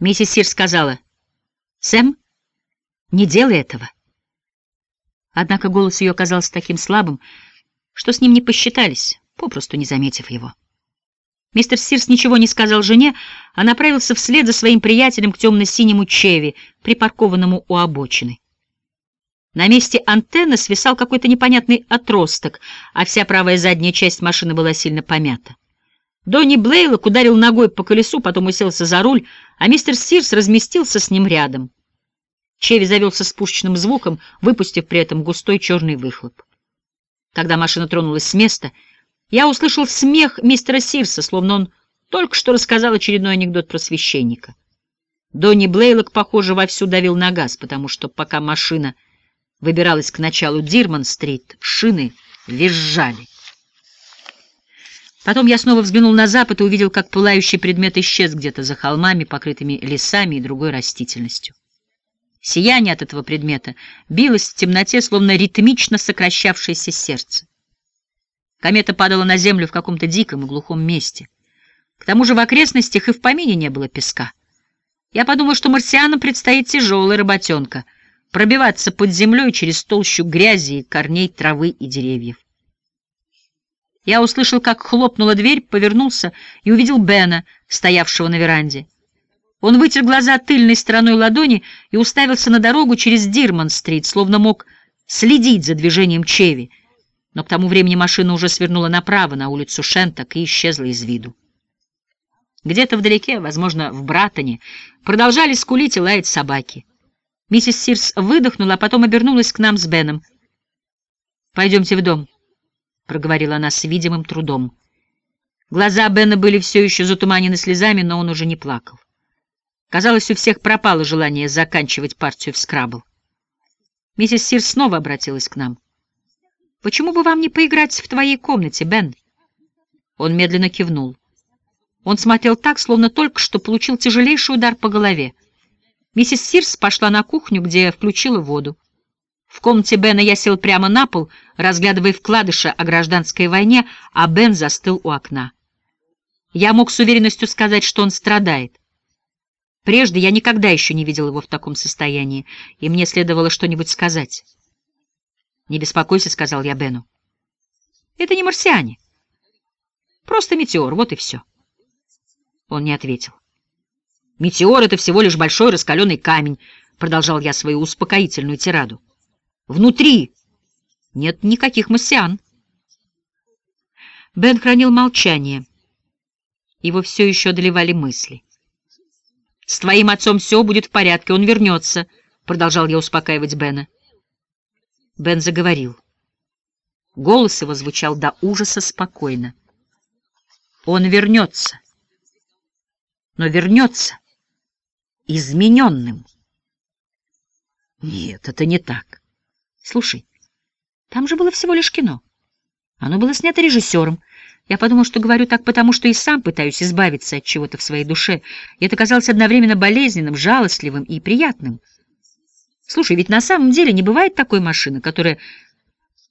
Миссис Сир сказала, «Сэм, не делай этого». Однако голос ее оказался таким слабым, что с ним не посчитались, попросту не заметив его. Мистер Сирс ничего не сказал жене, а направился вслед за своим приятелем к темно-синему Чеви, припаркованному у обочины. На месте антенны свисал какой-то непонятный отросток, а вся правая задняя часть машины была сильно помята. Донни Блейлок ударил ногой по колесу, потом уселся за руль, а мистер Сирс разместился с ним рядом. Чеви завелся спушечным звуком, выпустив при этом густой черный выхлоп. Когда машина тронулась с места, я услышал смех мистера Сирса, словно он только что рассказал очередной анекдот про священника. Донни Блейлок, похоже, вовсю давил на газ, потому что пока машина выбиралась к началу Дирман-стрит, шины визжали. Потом я снова взглянул на запад и увидел, как пылающий предмет исчез где-то за холмами, покрытыми лесами и другой растительностью. Сияние от этого предмета билось в темноте, словно ритмично сокращавшееся сердце. Комета падала на землю в каком-то диком и глухом месте. К тому же в окрестностях и в помине не было песка. Я подумал, что марсианам предстоит тяжелая работенка — пробиваться под землей через толщу грязи и корней травы и деревьев. Я услышал, как хлопнула дверь, повернулся и увидел Бена, стоявшего на веранде. Он вытер глаза тыльной стороной ладони и уставился на дорогу через Дирман-стрит, словно мог следить за движением Чеви, но к тому времени машина уже свернула направо на улицу Шенток и исчезла из виду. Где-то вдалеке, возможно, в Братоне, продолжали скулить и лаять собаки. Миссис Сирс выдохнула, а потом обернулась к нам с Беном. «Пойдемте в дом» проговорила она с видимым трудом. Глаза Бена были все еще затуманены слезами, но он уже не плакал. Казалось, у всех пропало желание заканчивать партию в скрабл. Миссис Сир снова обратилась к нам. «Почему бы вам не поиграть в твоей комнате, Бен?» Он медленно кивнул. Он смотрел так, словно только что получил тяжелейший удар по голове. Миссис Сирс пошла на кухню, где включила воду. В комнате Бена я сел прямо на пол, разглядывая вкладыши о гражданской войне, а Бен застыл у окна. Я мог с уверенностью сказать, что он страдает. Прежде я никогда еще не видел его в таком состоянии, и мне следовало что-нибудь сказать. «Не беспокойся», — сказал я Бену. «Это не марсиане. Просто метеор, вот и все». Он не ответил. «Метеор — это всего лишь большой раскаленный камень», — продолжал я свою успокоительную тираду. Внутри нет никаких марсиан. Бен хранил молчание. Его все еще одолевали мысли. «С твоим отцом все будет в порядке, он вернется», — продолжал я успокаивать Бена. Бен заговорил. Голос его звучал до ужаса спокойно. «Он вернется, но вернется измененным». «Нет, это не так. Слушай, там же было всего лишь кино. Оно было снято режиссером. Я подумал, что говорю так потому, что и сам пытаюсь избавиться от чего-то в своей душе, и это казалось одновременно болезненным, жалостливым и приятным. Слушай, ведь на самом деле не бывает такой машины, которая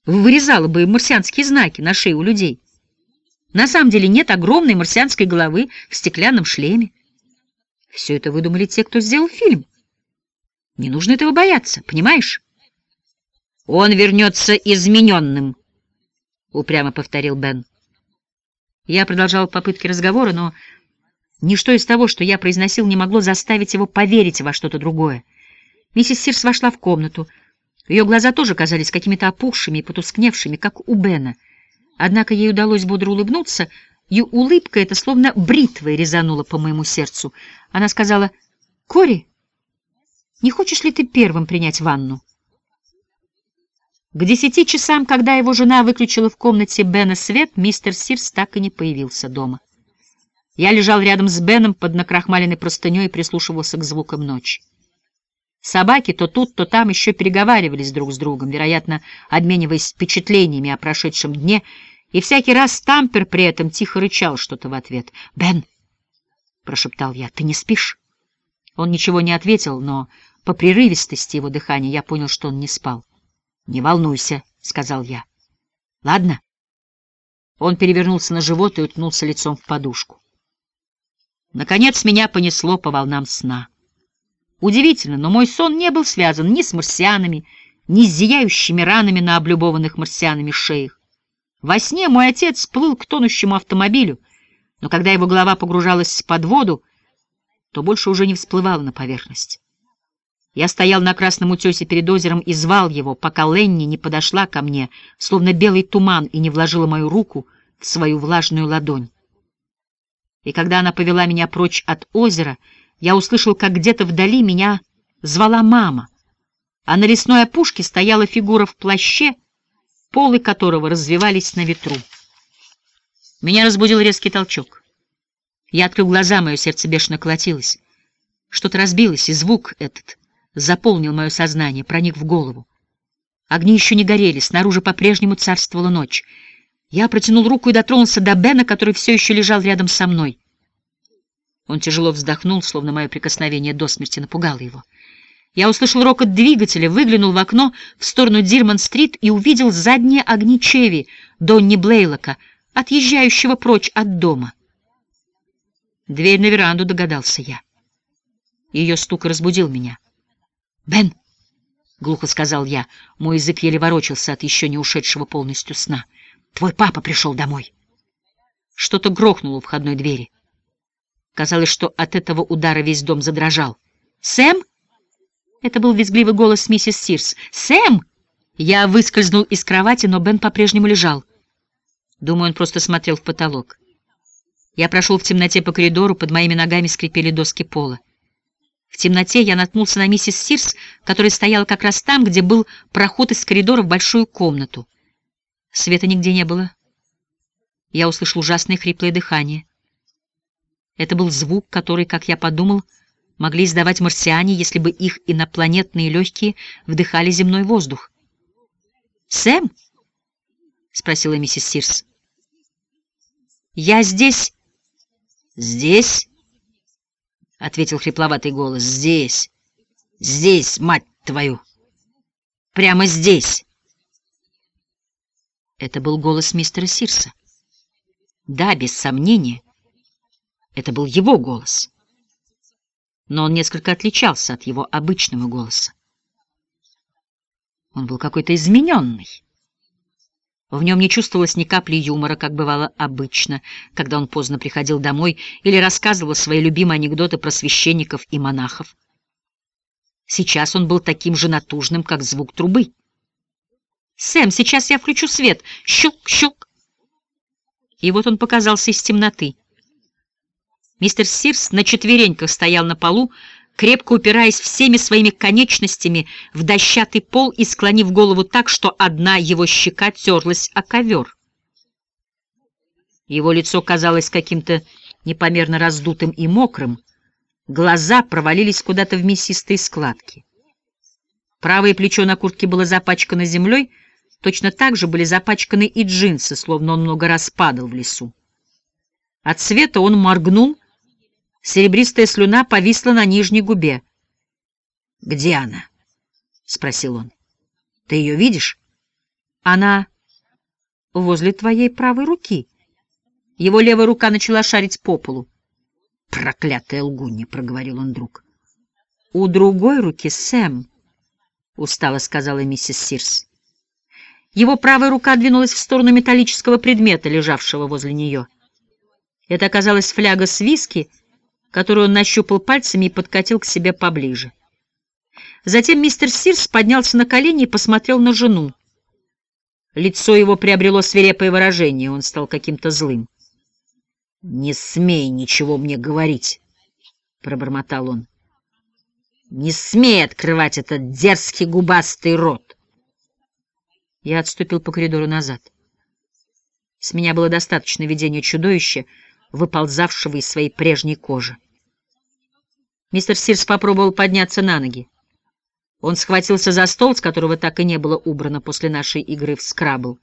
вырезала бы марсианские знаки на шее у людей. На самом деле нет огромной марсианской головы в стеклянном шлеме. Все это выдумали те, кто сделал фильм. Не нужно этого бояться, понимаешь? «Он вернется измененным», — упрямо повторил Бен. Я продолжал попытки разговора, но ничто из того, что я произносил, не могло заставить его поверить во что-то другое. Миссис Сирс вошла в комнату. Ее глаза тоже казались какими-то опухшими и потускневшими, как у Бена. Однако ей удалось бодро улыбнуться, и улыбка эта словно бритвой резанула по моему сердцу. Она сказала, «Кори, не хочешь ли ты первым принять ванну?» К десяти часам, когда его жена выключила в комнате Бена свет, мистер Сирс так и не появился дома. Я лежал рядом с Беном под накрахмаленной простыней и прислушивался к звукам ночи. Собаки то тут, то там еще переговаривались друг с другом, вероятно, обмениваясь впечатлениями о прошедшем дне, и всякий раз Тампер при этом тихо рычал что-то в ответ. «Бен!» — прошептал я. «Ты не спишь?» Он ничего не ответил, но по прерывистости его дыхания я понял, что он не спал. «Не волнуйся», — сказал я. «Ладно». Он перевернулся на живот и уткнулся лицом в подушку. Наконец меня понесло по волнам сна. Удивительно, но мой сон не был связан ни с марсианами, ни с зияющими ранами на облюбованных марсианами шеях. Во сне мой отец плыл к тонущему автомобилю, но когда его голова погружалась под воду, то больше уже не всплывал на поверхность. Я стоял на красном утесе перед озером и звал его, пока Ленни не подошла ко мне, словно белый туман, и не вложила мою руку в свою влажную ладонь. И когда она повела меня прочь от озера, я услышал, как где-то вдали меня звала мама, а на лесной опушке стояла фигура в плаще, полы которого развивались на ветру. Меня разбудил резкий толчок. Я открыл глаза, мое сердце бешено колотилось. Что-то разбилось, и звук этот заполнил мое сознание, проник в голову. Огни еще не горели, снаружи по-прежнему царствовала ночь. Я протянул руку и дотронулся до Бена, который все еще лежал рядом со мной. Он тяжело вздохнул, словно мое прикосновение до смерти напугало его. Я услышал рокот двигателя, выглянул в окно в сторону Дирман-стрит и увидел задние огни Чеви, Донни Блейлока, отъезжающего прочь от дома. Дверь на веранду, догадался я. Ее стук разбудил меня. «Бен!» — глухо сказал я. Мой язык еле ворочался от еще не ушедшего полностью сна. «Твой папа пришел домой!» Что-то грохнуло у входной двери. Казалось, что от этого удара весь дом задрожал. «Сэм?» Это был визгливый голос миссис Сирс. «Сэм!» Я выскользнул из кровати, но Бен по-прежнему лежал. Думаю, он просто смотрел в потолок. Я прошел в темноте по коридору, под моими ногами скрипели доски пола. В темноте я наткнулся на миссис Сирс, которая стояла как раз там, где был проход из коридора в большую комнату. Света нигде не было. Я услышал ужасное хриплое дыхание. Это был звук, который, как я подумал, могли издавать марсиане, если бы их инопланетные легкие вдыхали земной воздух. «Сэм?» — спросила миссис Сирс. «Я здесь...» «Здесь?» — ответил хрипловатый голос. «Здесь! Здесь, мать твою! Прямо здесь!» Это был голос мистера Сирса. Да, без сомнения, это был его голос. Но он несколько отличался от его обычного голоса. Он был какой-то измененный. В нем не чувствовалось ни капли юмора, как бывало обычно, когда он поздно приходил домой или рассказывал свои любимые анекдоты про священников и монахов. Сейчас он был таким же натужным, как звук трубы. «Сэм, сейчас я включу свет! Щелк-щелк!» И вот он показался из темноты. Мистер Сирс на четвереньках стоял на полу, крепко упираясь всеми своими конечностями в дощатый пол и склонив голову так, что одна его щека терлась о ковер. Его лицо казалось каким-то непомерно раздутым и мокрым, глаза провалились куда-то в мясистые складки. Правое плечо на куртке было запачкано землей, точно так же были запачканы и джинсы, словно он много раз падал в лесу. От света он моргнул, Серебристая слюна повисла на нижней губе. «Где она?» — спросил он. «Ты ее видишь?» «Она возле твоей правой руки». Его левая рука начала шарить по полу. «Проклятая лгунья!» — проговорил он друг. «У другой руки Сэм», — устало сказала миссис Сирс. Его правая рука двинулась в сторону металлического предмета, лежавшего возле нее. Это оказалась фляга с виски, которую он нащупал пальцами и подкатил к себе поближе. Затем мистер Сирс поднялся на колени и посмотрел на жену. Лицо его приобрело свирепое выражение, он стал каким-то злым. — Не смей ничего мне говорить, — пробормотал он. — Не смей открывать этот дерзкий губастый рот. Я отступил по коридору назад. С меня было достаточно видения чудовища, выползавшего из своей прежней кожи. Мистер Сирс попробовал подняться на ноги. Он схватился за стол, с которого так и не было убрано после нашей игры в скрабл,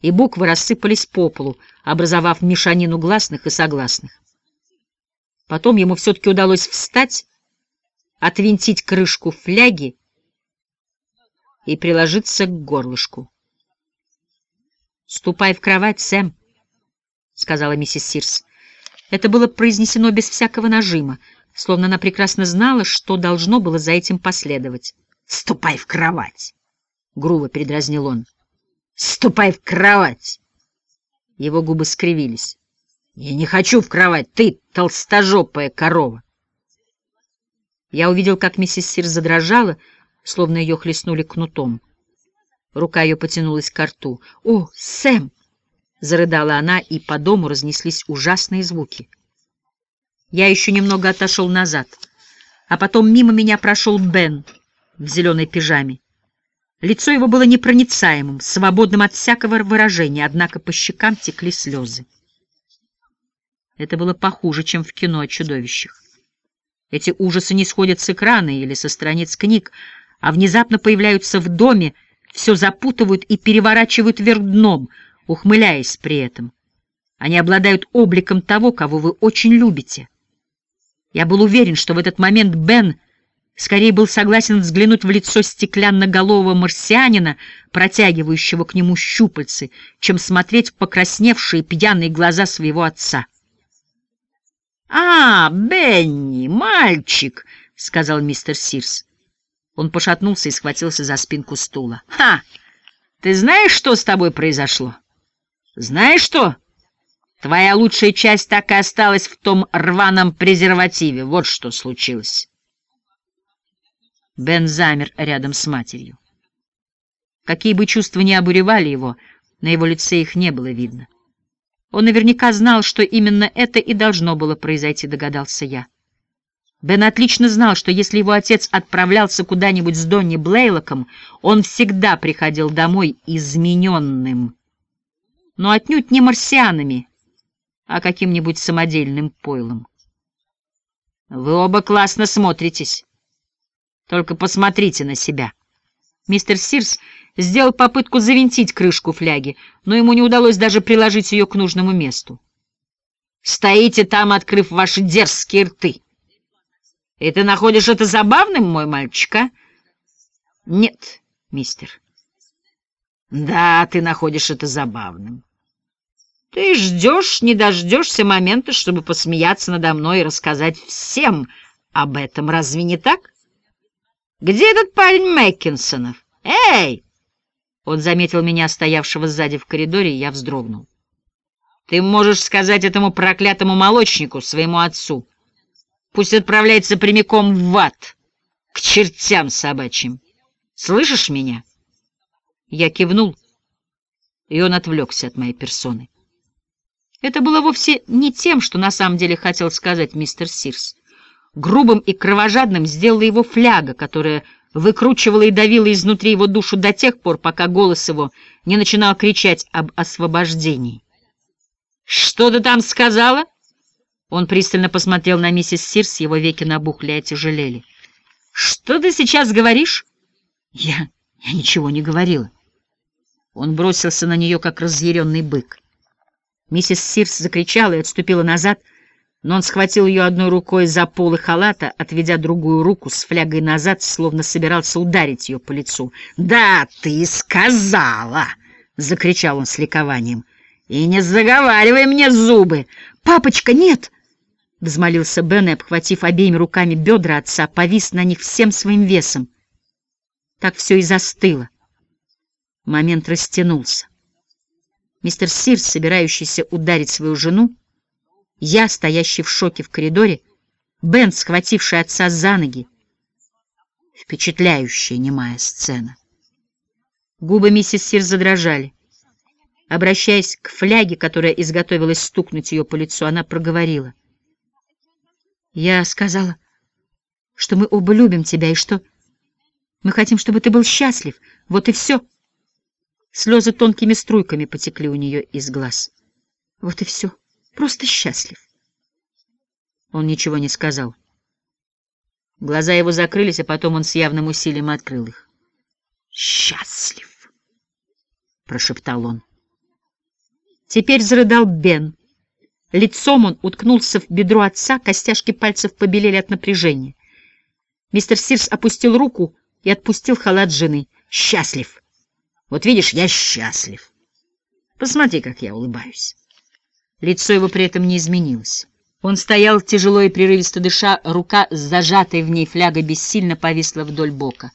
и буквы рассыпались по полу, образовав мешанину гласных и согласных. Потом ему все-таки удалось встать, отвинтить крышку фляги и приложиться к горлышку. — Ступай в кровать, Сэм, — сказала миссис Сирс. Это было произнесено без всякого нажима, словно она прекрасно знала, что должно было за этим последовать. «Ступай в кровать!» — грубо передразнил он. «Ступай в кровать!» Его губы скривились. «Я не хочу в кровать, ты толстожопая корова!» Я увидел, как миссис Сир задрожала, словно ее хлестнули кнутом. Рука ее потянулась к рту. «О, Сэм!» — зарыдала она, и по дому разнеслись ужасные звуки. Я еще немного отошел назад, а потом мимо меня прошел Бен в зеленой пижаме. Лицо его было непроницаемым, свободным от всякого выражения, однако по щекам текли слезы. Это было похуже, чем в кино о чудовищах. Эти ужасы не сходят с экрана или со страниц книг, а внезапно появляются в доме, все запутывают и переворачивают вверх дном, ухмыляясь при этом. Они обладают обликом того, кого вы очень любите. Я был уверен, что в этот момент Бен скорее был согласен взглянуть в лицо стеклянно-голового марсианина, протягивающего к нему щупальцы, чем смотреть в покрасневшие пьяные глаза своего отца. «А, Бенни, мальчик!» — сказал мистер Сирс. Он пошатнулся и схватился за спинку стула. «Ха! Ты знаешь, что с тобой произошло? Знаешь что? Твоя лучшая часть так и осталась в том рваном презервативе. Вот что случилось». Бен замер рядом с матерью. Какие бы чувства ни обуревали его, на его лице их не было видно. Он наверняка знал, что именно это и должно было произойти, догадался я. Бен отлично знал, что если его отец отправлялся куда-нибудь с Донни Блейлоком, он всегда приходил домой измененным. Но отнюдь не марсианами, а каким-нибудь самодельным пойлом. «Вы оба классно смотритесь. Только посмотрите на себя». Мистер Сирс сделал попытку завинтить крышку фляги, но ему не удалось даже приложить ее к нужному месту. «Стоите там, открыв ваши дерзкие рты. И ты находишь это забавным, мой мальчик, а?» «Нет, мистер». «Да, ты находишь это забавным. Ты ждешь, не дождешься момента, чтобы посмеяться надо мной и рассказать всем об этом, разве не так? Где этот парень Мэккинсонов? Эй!» Он заметил меня, стоявшего сзади в коридоре, и я вздрогнул. «Ты можешь сказать этому проклятому молочнику, своему отцу. Пусть отправляется прямиком в ад, к чертям собачьим. Слышишь меня?» Я кивнул, и он отвлекся от моей персоны. Это было вовсе не тем, что на самом деле хотел сказать мистер Сирс. Грубым и кровожадным сделала его фляга, которая выкручивала и давила изнутри его душу до тех пор, пока голос его не начинал кричать об освобождении. «Что ты там сказала?» Он пристально посмотрел на миссис Сирс, его веки набухли и отяжелели. «Что ты сейчас говоришь?» «Я... я ничего не говорила». Он бросился на нее, как разъяренный бык. Миссис Сирс закричала и отступила назад, — но он схватил ее одной рукой за полы халата, отведя другую руку с флягой назад, словно собирался ударить ее по лицу. «Да, ты сказала!» — закричал он с ликованием. «И не заговаривай мне зубы!» «Папочка, нет!» — взмолился Бен и, обхватив обеими руками бедра отца, повис на них всем своим весом. Так все и застыло. Момент растянулся. Мистер Сирс, собирающийся ударить свою жену, я, стоящий в шоке в коридоре, Бен, схвативший отца за ноги. Впечатляющая немая сцена. Губы миссис Сир задрожали. Обращаясь к фляге, которая изготовилась стукнуть ее по лицу, она проговорила. «Я сказала, что мы оба любим тебя и что мы хотим, чтобы ты был счастлив. Вот и все». Слезы тонкими струйками потекли у нее из глаз. «Вот и все» просто счастлив. Он ничего не сказал. Глаза его закрылись, а потом он с явным усилием открыл их. «Счастлив!» — прошептал он. Теперь зарыдал Бен. Лицом он уткнулся в бедро отца, костяшки пальцев побелели от напряжения. Мистер Сирс опустил руку и отпустил халат жены. «Счастлив! Вот видишь, я счастлив! Посмотри, как я улыбаюсь!» Лицо его при этом не изменилось. Он стоял, тяжело и прерывисто дыша, рука с зажатой в ней флягой бессильно повисла вдоль бока.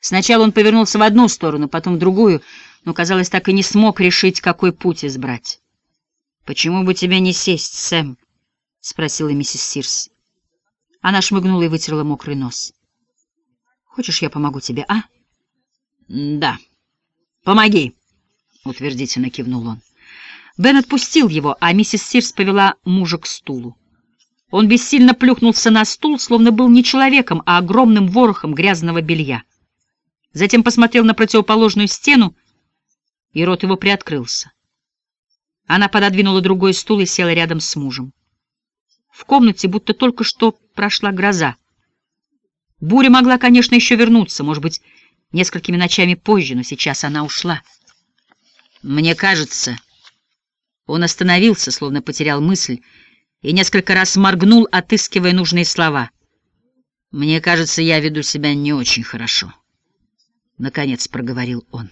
Сначала он повернулся в одну сторону, потом в другую, но, казалось, так и не смог решить, какой путь избрать. «Почему бы тебе не сесть, Сэм?» — спросила миссис Сирс. Она шмыгнула и вытерла мокрый нос. «Хочешь, я помогу тебе, а?» «Да, помоги», — утвердительно кивнул он. Бен отпустил его, а миссис Сирс повела мужа к стулу. Он бессильно плюхнулся на стул, словно был не человеком, а огромным ворохом грязного белья. Затем посмотрел на противоположную стену, и рот его приоткрылся. Она пододвинула другой стул и села рядом с мужем. В комнате будто только что прошла гроза. Буря могла, конечно, еще вернуться, может быть, несколькими ночами позже, но сейчас она ушла. Мне кажется... Он остановился, словно потерял мысль, и несколько раз моргнул, отыскивая нужные слова. «Мне кажется, я веду себя не очень хорошо», — наконец проговорил он.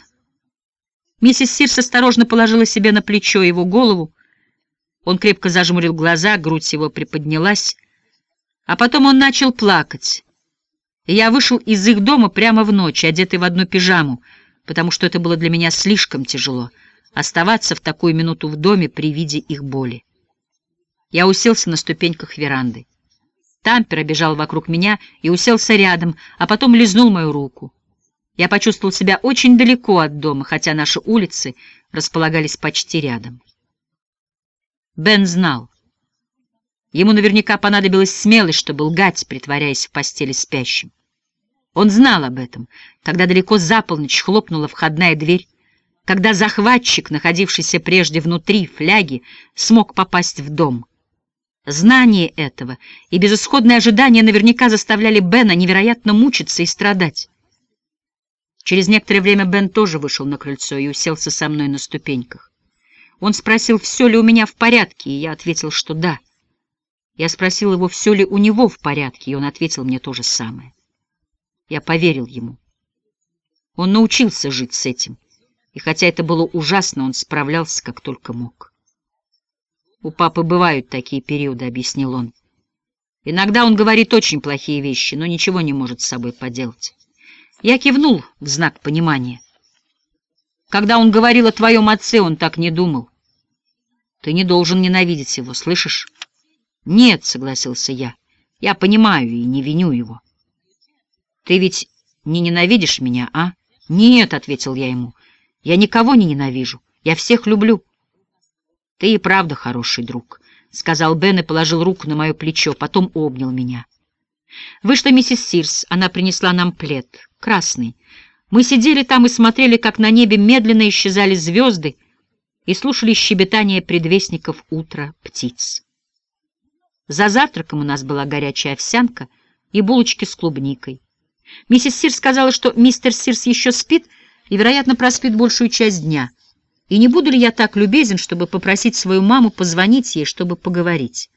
Миссис Сирс осторожно положила себе на плечо его голову. Он крепко зажмурил глаза, грудь его приподнялась, а потом он начал плакать. Я вышел из их дома прямо в ночь, одетый в одну пижаму, потому что это было для меня слишком тяжело — оставаться в такую минуту в доме при виде их боли. Я уселся на ступеньках веранды. Тампер обежал вокруг меня и уселся рядом, а потом лизнул мою руку. Я почувствовал себя очень далеко от дома, хотя наши улицы располагались почти рядом. Бен знал. Ему наверняка понадобилась смелость, чтобы лгать, притворяясь в постели спящим. Он знал об этом, когда далеко за полночь хлопнула входная дверь, когда захватчик, находившийся прежде внутри фляги, смог попасть в дом. Знание этого и безысходное ожидание наверняка заставляли Бена невероятно мучиться и страдать. Через некоторое время Бен тоже вышел на крыльцо и уселся со мной на ступеньках. Он спросил, все ли у меня в порядке, и я ответил, что да. Я спросил его, все ли у него в порядке, и он ответил мне то же самое. Я поверил ему. Он научился жить с этим и хотя это было ужасно, он справлялся как только мог. «У папы бывают такие периоды», — объяснил он. «Иногда он говорит очень плохие вещи, но ничего не может с собой поделать». Я кивнул в знак понимания. Когда он говорил о твоем отце, он так не думал. Ты не должен ненавидеть его, слышишь? Нет, согласился я. Я понимаю и не виню его. Ты ведь не ненавидишь меня, а? Нет, ответил я ему. Я никого не ненавижу, я всех люблю. — Ты и правда хороший друг, — сказал Бен и положил руку на мое плечо, потом обнял меня. Вышла миссис Сирс, она принесла нам плед, красный. Мы сидели там и смотрели, как на небе медленно исчезали звезды, и слушали щебетание предвестников утра птиц. За завтраком у нас была горячая овсянка и булочки с клубникой. Миссис Сирс сказала, что мистер Сирс еще спит, — и, вероятно, проспит большую часть дня. И не буду ли я так любезен, чтобы попросить свою маму позвонить ей, чтобы поговорить?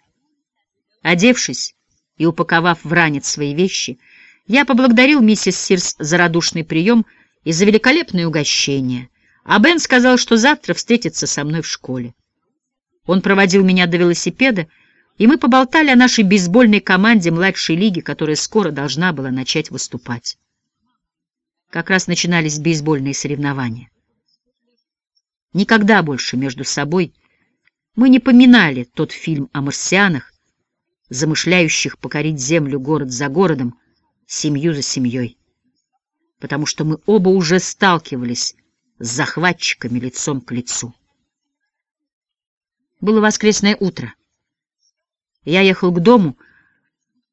Одевшись и упаковав в ранец свои вещи, я поблагодарил миссис Сирс за радушный прием и за великолепное угощение, а Бен сказал, что завтра встретится со мной в школе. Он проводил меня до велосипеда, и мы поболтали о нашей бейсбольной команде младшей лиги, которая скоро должна была начать выступать. Как раз начинались бейсбольные соревнования. Никогда больше между собой мы не поминали тот фильм о марсианах, замышляющих покорить Землю город за городом, семью за семьей, потому что мы оба уже сталкивались с захватчиками лицом к лицу. Было воскресное утро. Я ехал к дому,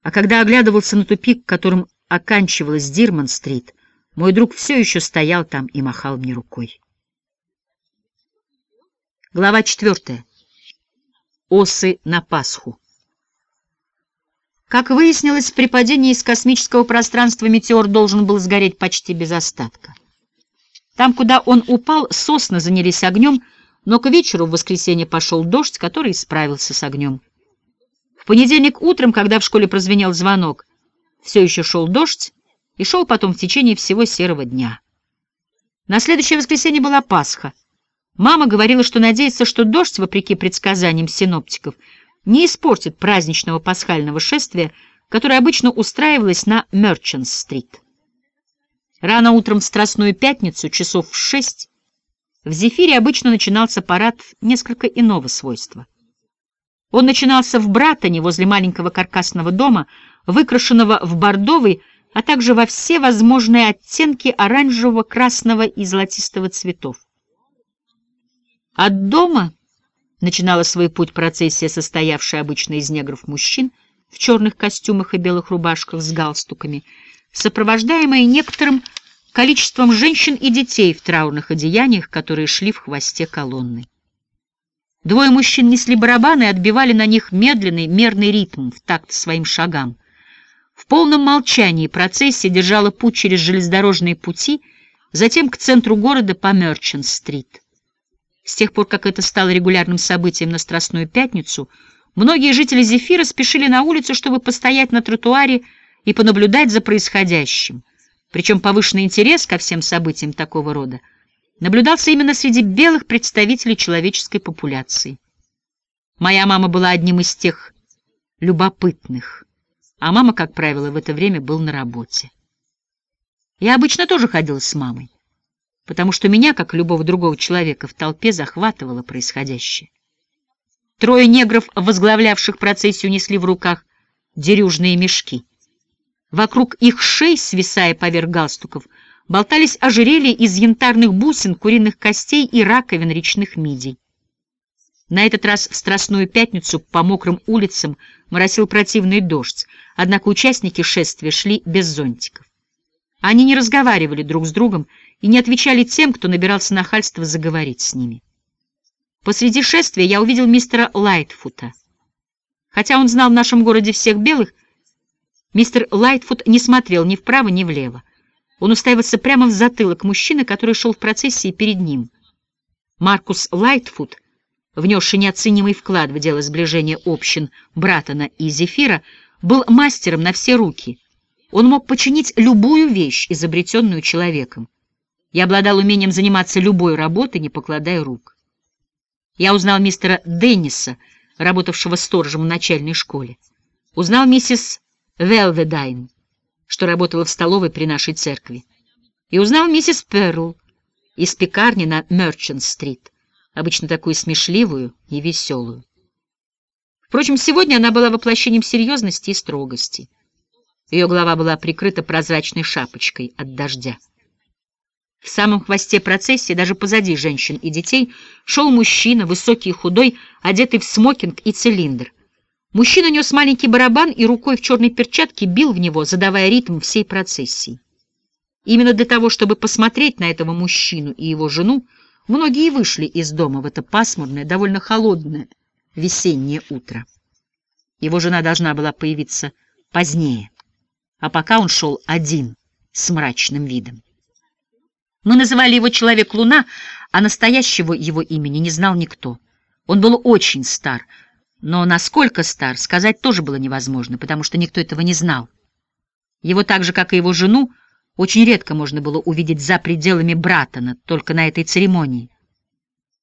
а когда оглядывался на тупик, которым оканчивалась Дирман-стрит, мой друг все еще стоял там и махал мне рукой. Глава четвертая. Осы на Пасху. Как выяснилось, при падении из космического пространства метеор должен был сгореть почти без остатка. Там, куда он упал, сосны занялись огнем, но к вечеру в воскресенье пошел дождь, который справился с огнем. В понедельник утром, когда в школе прозвенел звонок, все еще шел дождь, и шел потом в течение всего серого дня. На следующее воскресенье была Пасха. Мама говорила, что надеется, что дождь, вопреки предсказаниям синоптиков, не испортит праздничного пасхального шествия, которое обычно устраивалось на Мерчант-стрит. Рано утром в Страстную Пятницу, часов в шесть, в Зефире обычно начинался парад несколько иного свойства. Он начинался в Братоне возле маленького каркасного дома, выкрашенного в бордовый, а также во все возможные оттенки оранжевого, красного и золотистого цветов. От дома начинала свой путь процессия, состоявшая обычно из негров-мужчин в черных костюмах и белых рубашках с галстуками, сопровождаемая некоторым количеством женщин и детей в траурных одеяниях, которые шли в хвосте колонны. Двое мужчин несли барабаны и отбивали на них медленный, мерный ритм в такт своим шагам. В полном молчании процессия держала путь через железнодорожные пути, затем к центру города по Мерчант-стрит. С тех пор, как это стало регулярным событием на Страстную Пятницу, многие жители Зефира спешили на улицу, чтобы постоять на тротуаре и понаблюдать за происходящим. Причем повышенный интерес ко всем событиям такого рода наблюдался именно среди белых представителей человеческой популяции. Моя мама была одним из тех любопытных, а мама, как правило, в это время был на работе. Я обычно тоже ходила с мамой, потому что меня, как любого другого человека, в толпе захватывало происходящее. Трое негров, возглавлявших процессию, несли в руках дерюжные мешки. Вокруг их шеи, свисая поверх галстуков, болтались ожерелья из янтарных бусин, куриных костей и раковин речных мидий. На этот раз в Страстную Пятницу по мокрым улицам моросил противный дождь, однако участники шествия шли без зонтиков. Они не разговаривали друг с другом и не отвечали тем, кто набирался нахальства заговорить с ними. Посреди шествия я увидел мистера Лайтфута. Хотя он знал в нашем городе всех белых, мистер Лайтфут не смотрел ни вправо, ни влево. Он уставился прямо в затылок мужчины, который шел в процессии перед ним. Маркус Лайтфуд, внесший неоценимый вклад в дело сближения общин Братона и Зефира, был мастером на все руки. Он мог починить любую вещь, изобретенную человеком. И обладал умением заниматься любой работой, не покладая рук. Я узнал мистера Денниса, работавшего сторожем в начальной школе. Узнал миссис Велведайн, что работала в столовой при нашей церкви, и узнал миссис Перл из пекарни на Мерчант-стрит, обычно такую смешливую и веселую. Впрочем, сегодня она была воплощением серьезности и строгости. Ее голова была прикрыта прозрачной шапочкой от дождя. В самом хвосте процессии, даже позади женщин и детей, шел мужчина, высокий и худой, одетый в смокинг и цилиндр — Мужчина нес маленький барабан и рукой в черной перчатке бил в него, задавая ритм всей процессии. Именно для того, чтобы посмотреть на этого мужчину и его жену, многие вышли из дома в это пасмурное, довольно холодное весеннее утро. Его жена должна была появиться позднее, а пока он шел один, с мрачным видом. Мы называли его «Человек-луна», а настоящего его имени не знал никто. Он был очень стар — но насколько стар, сказать тоже было невозможно, потому что никто этого не знал. Его так же, как и его жену, очень редко можно было увидеть за пределами Братона, только на этой церемонии.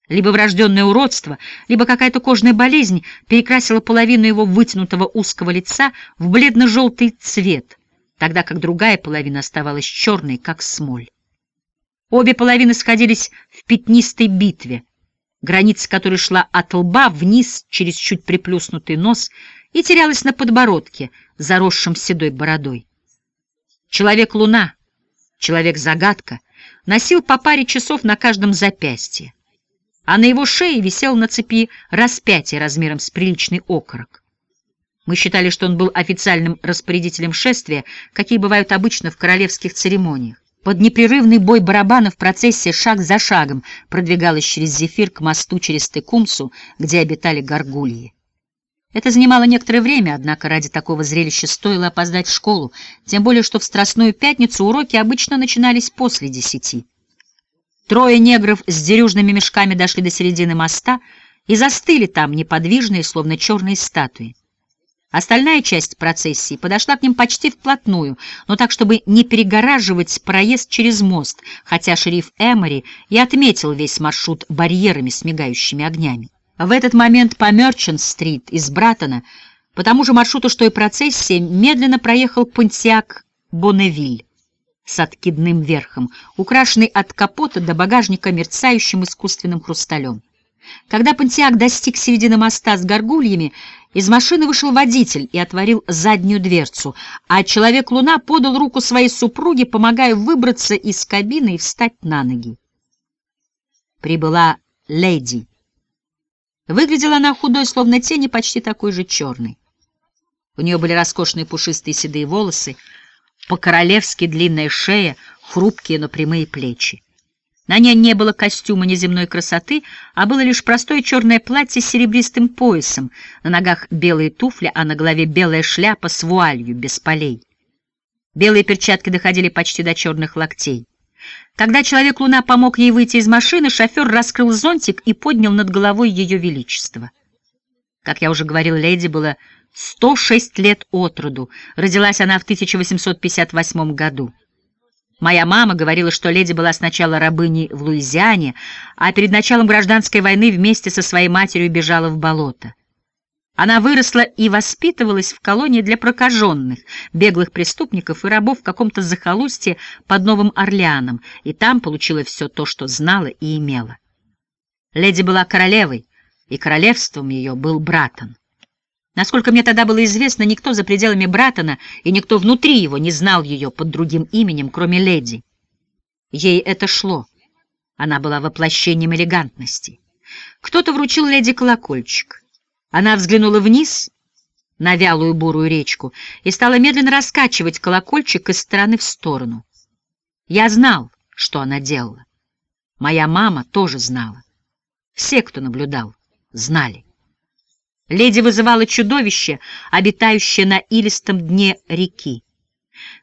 Либо врожденное уродство, либо какая-то кожная болезнь перекрасила половину его вытянутого узкого лица в бледно-желтый цвет, тогда как другая половина оставалась черной, как смоль. Обе половины сходились в пятнистой битве, граница которой шла от лба вниз через чуть приплюснутый нос и терялась на подбородке, заросшем седой бородой. Человек-луна, человек-загадка, носил по паре часов на каждом запястье, а на его шее висел на цепи распятие размером с приличный окорок. Мы считали, что он был официальным распорядителем шествия, какие бывают обычно в королевских церемониях. Под непрерывный бой барабанов процессия шаг за шагом продвигалась через Зефир к мосту через Текумсу, где обитали горгульи. Это занимало некоторое время, однако ради такого зрелища стоило опоздать в школу, тем более что в Страстную Пятницу уроки обычно начинались после десяти. Трое негров с дерюжными мешками дошли до середины моста и застыли там, неподвижные, словно черные статуи. Остальная часть процессии подошла к ним почти вплотную, но так, чтобы не перегораживать проезд через мост, хотя шериф Эмори и отметил весь маршрут барьерами с мигающими огнями. В этот момент по Мерчант-стрит из Братона, по тому же маршруту, что и процессия, медленно проехал Пантиак Бонневиль с откидным верхом, украшенный от капота до багажника мерцающим искусственным хрусталем. Когда Пантиак достиг середины моста с горгульями, из машины вышел водитель и отворил заднюю дверцу, а Человек-Луна подал руку своей супруге, помогая выбраться из кабины и встать на ноги. Прибыла леди. Выглядела она худой, словно тень, и почти такой же черной. У нее были роскошные пушистые седые волосы, по-королевски длинная шея, хрупкие, но прямые плечи. На ней не было костюма неземной красоты, а было лишь простое черное платье с серебристым поясом, на ногах белые туфли, а на голове белая шляпа с вуалью, без полей. Белые перчатки доходили почти до черных локтей. Когда Человек-Луна помог ей выйти из машины, шофер раскрыл зонтик и поднял над головой ее величество. Как я уже говорил, леди было 106 лет от роду. Родилась она в 1858 году. Моя мама говорила, что леди была сначала рабыней в Луизиане, а перед началом гражданской войны вместе со своей матерью бежала в болото. Она выросла и воспитывалась в колонии для прокаженных, беглых преступников и рабов в каком-то захолустье под Новым Орлеаном, и там получила все то, что знала и имела. Леди была королевой, и королевством ее был Братон. Насколько мне тогда было известно, никто за пределами Братона и никто внутри его не знал ее под другим именем, кроме леди. Ей это шло. Она была воплощением элегантности. Кто-то вручил леди колокольчик. Она взглянула вниз на вялую бурую речку и стала медленно раскачивать колокольчик из стороны в сторону. Я знал, что она делала. Моя мама тоже знала. Все, кто наблюдал, знали. Леди вызывала чудовище, обитающее на илистом дне реки.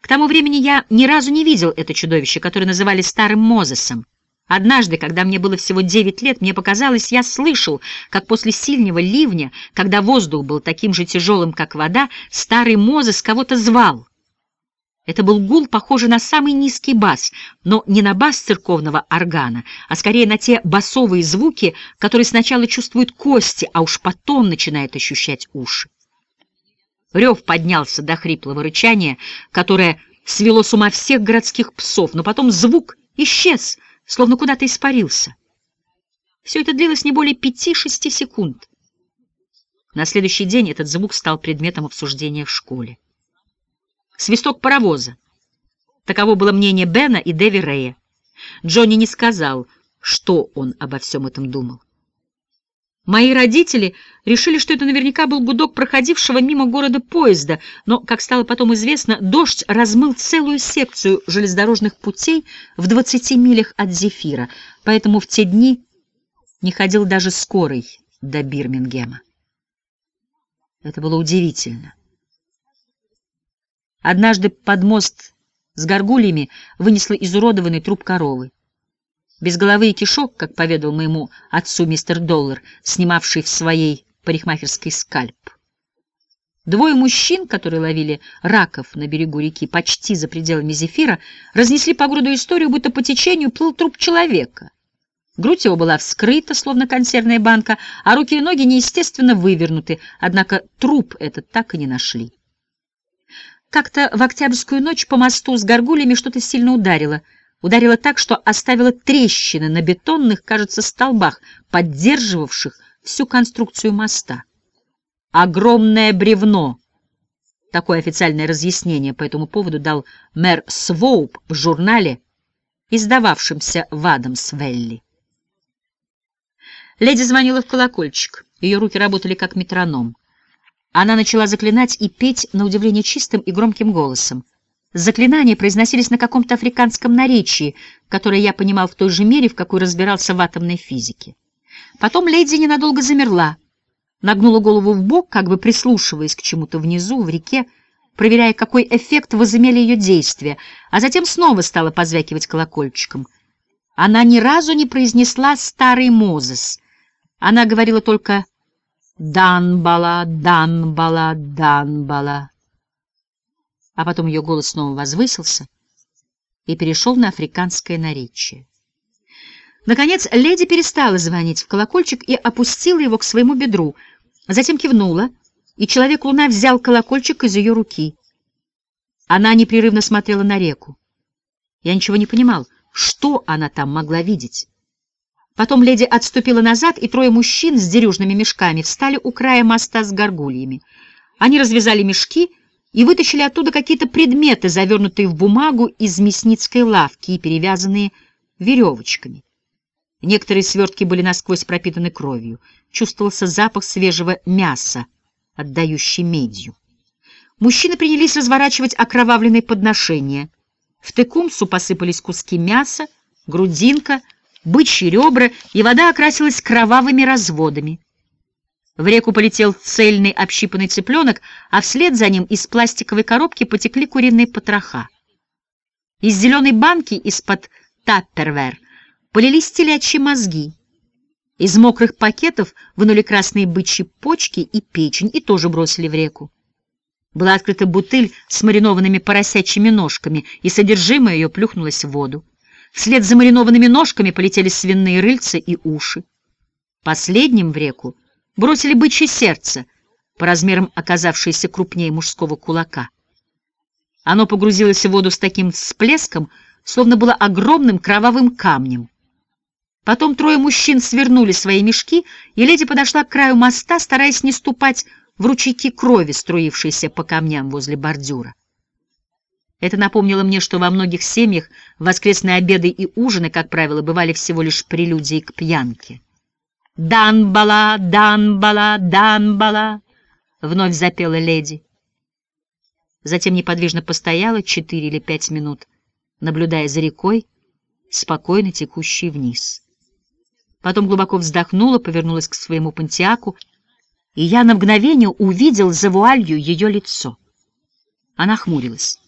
К тому времени я ни разу не видел это чудовище, которое называли Старым Мозесом. Однажды, когда мне было всего девять лет, мне показалось, я слышал, как после сильного ливня, когда воздух был таким же тяжелым, как вода, старый Мозес кого-то звал. Это был гул, похожий на самый низкий бас, но не на бас церковного органа, а скорее на те басовые звуки, которые сначала чувствуют кости, а уж потом начинают ощущать уши. Рев поднялся до хриплого рычания, которое свело с ума всех городских псов, но потом звук исчез — словно куда-то испарился. Все это длилось не более пяти-шести секунд. На следующий день этот звук стал предметом обсуждения в школе. Свисток паровоза. Таково было мнение Бена и Дэви Рэя. Джонни не сказал, что он обо всем этом думал. Мои родители решили, что это наверняка был гудок проходившего мимо города поезда, но, как стало потом известно, дождь размыл целую секцию железнодорожных путей в 20 милях от Зефира, поэтому в те дни не ходил даже скорый до Бирмингема. Это было удивительно. Однажды под мост с горгульями вынесло изуродованный труп коровы без головы и кишок, как поведал моему отцу мистер Доллар, снимавший в своей парикмахерской скальп. Двое мужчин, которые ловили раков на берегу реки почти за пределами зефира, разнесли по городу историю, будто по течению плыл труп человека. Грудь его была вскрыта, словно консервная банка, а руки и ноги неестественно вывернуты, однако труп этот так и не нашли. Как-то в октябрьскую ночь по мосту с горгульями что-то сильно ударило — ударила так, что оставила трещины на бетонных, кажется, столбах, поддерживавших всю конструкцию моста. Огромное бревно. Такое официальное разъяснение по этому поводу дал мэр Своуп в журнале, издававшемся в Адамсвелли. Леди звонила в колокольчик. Ее руки работали как метроном. Она начала заклинать и петь на удивление чистым и громким голосом. Заклинания произносились на каком-то африканском наречии, которое я понимал в той же мере, в какой разбирался в атомной физике. Потом леди ненадолго замерла, нагнула голову в бок, как бы прислушиваясь к чему-то внизу, в реке, проверяя, какой эффект возымели ее действия, а затем снова стала позвякивать колокольчиком. Она ни разу не произнесла «старый Мозес». Она говорила только «Данбала, Данбала, Данбала» а потом ее голос снова возвысился и перешел на африканское наречие. Наконец, леди перестала звонить в колокольчик и опустила его к своему бедру, затем кивнула, и человек-луна взял колокольчик из ее руки. Она непрерывно смотрела на реку. Я ничего не понимал, что она там могла видеть. Потом леди отступила назад, и трое мужчин с дерюжными мешками встали у края моста с горгульями. Они развязали мешки и вытащили оттуда какие-то предметы, завернутые в бумагу из мясницкой лавки и перевязанные веревочками. Некоторые свертки были насквозь пропитаны кровью. Чувствовался запах свежего мяса, отдающий медью. Мужчины принялись разворачивать окровавленные подношения. В текумсу посыпались куски мяса, грудинка, бычьи ребра, и вода окрасилась кровавыми разводами. В реку полетел цельный общипанный цыпленок, а вслед за ним из пластиковой коробки потекли куриные потроха. Из зеленой банки из-под таппервер полились телячьи мозги. Из мокрых пакетов вынули красные бычьи почки и печень и тоже бросили в реку. Была открыта бутыль с маринованными поросячьими ножками, и содержимое ее плюхнулось в воду. Вслед за маринованными ножками полетели свиные рыльца и уши. Последним в реку бросили бычье сердце, по размерам оказавшееся крупнее мужского кулака. Оно погрузилось в воду с таким всплеском, словно было огромным кровавым камнем. Потом трое мужчин свернули свои мешки, и леди подошла к краю моста, стараясь не ступать в ручейки крови, струившиеся по камням возле бордюра. Это напомнило мне, что во многих семьях воскресные обеды и ужины, как правило, бывали всего лишь прелюдией к пьянке. «Дан-бала, дан-бала, дан-бала!» — вновь запела леди. Затем неподвижно постояла четыре или пять минут, наблюдая за рекой, спокойно текущей вниз. Потом глубоко вздохнула, повернулась к своему пантиаку — и я на мгновение увидел за вуалью ее лицо. Она хмурилась.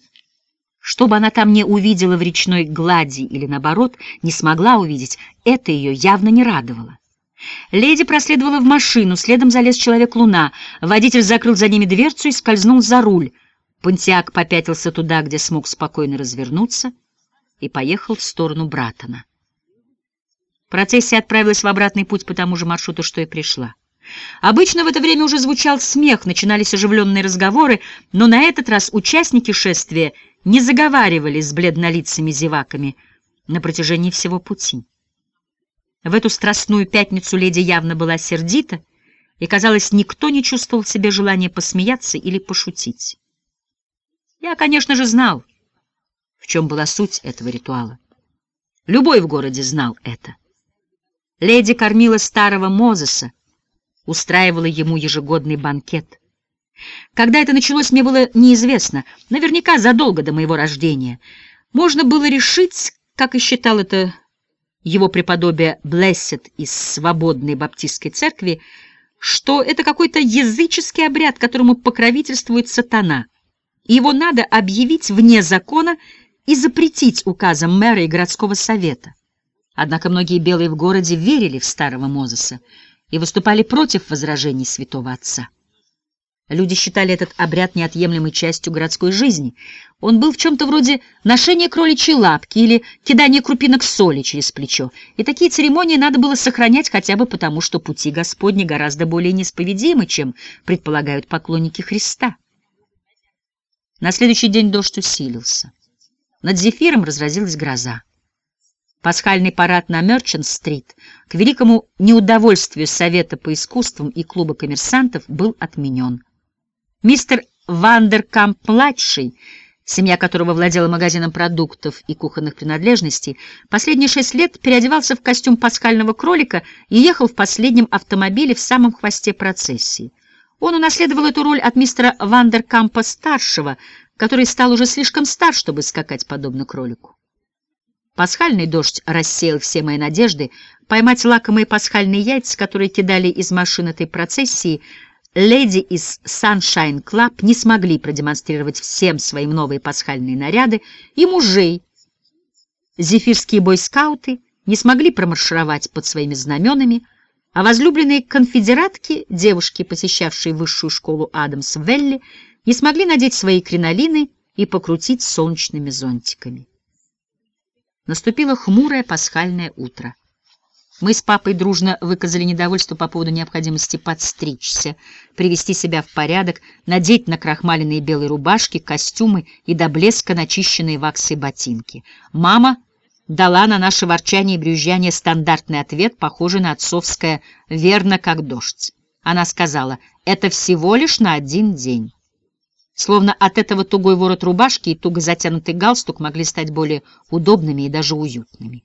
Что бы она там не увидела в речной глади или, наоборот, не смогла увидеть, это ее явно не радовало. Леди проследовала в машину, следом залез человек-луна. Водитель закрыл за ними дверцу и скользнул за руль. Пантиак попятился туда, где смог спокойно развернуться, и поехал в сторону Братона. Процессия отправилась в обратный путь по тому же маршруту, что и пришла. Обычно в это время уже звучал смех, начинались оживленные разговоры, но на этот раз участники шествия не заговаривали с бледнолицами зеваками на протяжении всего пути. В эту страстную пятницу леди явно была сердита, и, казалось, никто не чувствовал в себе желания посмеяться или пошутить. Я, конечно же, знал, в чем была суть этого ритуала. Любой в городе знал это. Леди кормила старого Мозеса, устраивала ему ежегодный банкет. Когда это началось, мне было неизвестно, наверняка задолго до моего рождения. Можно было решить, как и считал это его преподобие Блессет из свободной баптистской церкви, что это какой-то языческий обряд, которому покровительствует сатана, его надо объявить вне закона и запретить указом мэра и городского совета. Однако многие белые в городе верили в старого Мозеса, и выступали против возражений святого отца. Люди считали этот обряд неотъемлемой частью городской жизни. Он был в чем-то вроде ношения кроличьей лапки или кидания крупинок соли через плечо. И такие церемонии надо было сохранять хотя бы потому, что пути Господни гораздо более несповедимы, чем предполагают поклонники Христа. На следующий день дождь усилился. Над Зефиром разразилась гроза. Пасхальный парад на Мерчант-стрит к великому неудовольствию Совета по искусствам и клуба коммерсантов был отменен. Мистер Вандеркамп-младший, семья которого владела магазином продуктов и кухонных принадлежностей, последние шесть лет переодевался в костюм пасхального кролика и ехал в последнем автомобиле в самом хвосте процессии. Он унаследовал эту роль от мистера Вандеркампа-старшего, который стал уже слишком стар, чтобы скакать подобно кролику. Пасхальный дождь рассеял все мои надежды поймать лакомые пасхальные яйца, которые кидали из машин этой процессии. Леди из Sunshine Club не смогли продемонстрировать всем своим новые пасхальные наряды, и мужей. Зефирские бойскауты не смогли промаршировать под своими знаменами, а возлюбленные конфедератки, девушки, посещавшие высшую школу Адамс в Велли, не смогли надеть свои кринолины и покрутить солнечными зонтиками. Наступило хмурое пасхальное утро. Мы с папой дружно выказали недовольство по поводу необходимости подстричься, привести себя в порядок, надеть на крахмаленные белые рубашки, костюмы и до блеска начищенные ваксой ботинки. Мама дала на наше ворчание и брюзжание стандартный ответ, похожий на отцовское «верно, как дождь». Она сказала «это всего лишь на один день». Словно от этого тугой ворот рубашки и туго затянутый галстук могли стать более удобными и даже уютными.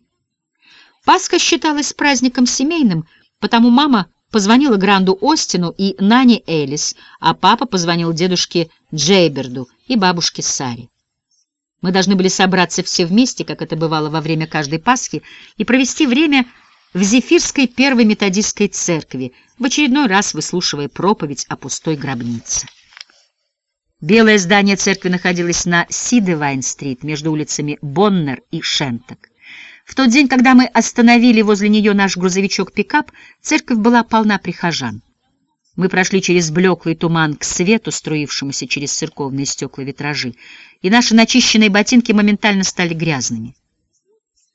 Пасха считалась праздником семейным, потому мама позвонила Гранду Остину и Нане Элис, а папа позвонил дедушке Джейберду и бабушке Саре. Мы должны были собраться все вместе, как это бывало во время каждой Пасхи, и провести время в Зефирской первой методистской церкви, в очередной раз выслушивая проповедь о пустой гробнице. Белое здание церкви находилось на Сидевайн-стрит между улицами Боннер и Шенток. В тот день, когда мы остановили возле нее наш грузовичок-пикап, церковь была полна прихожан. Мы прошли через блеклый туман к свету, струившемуся через церковные стекла витражи, и наши начищенные ботинки моментально стали грязными.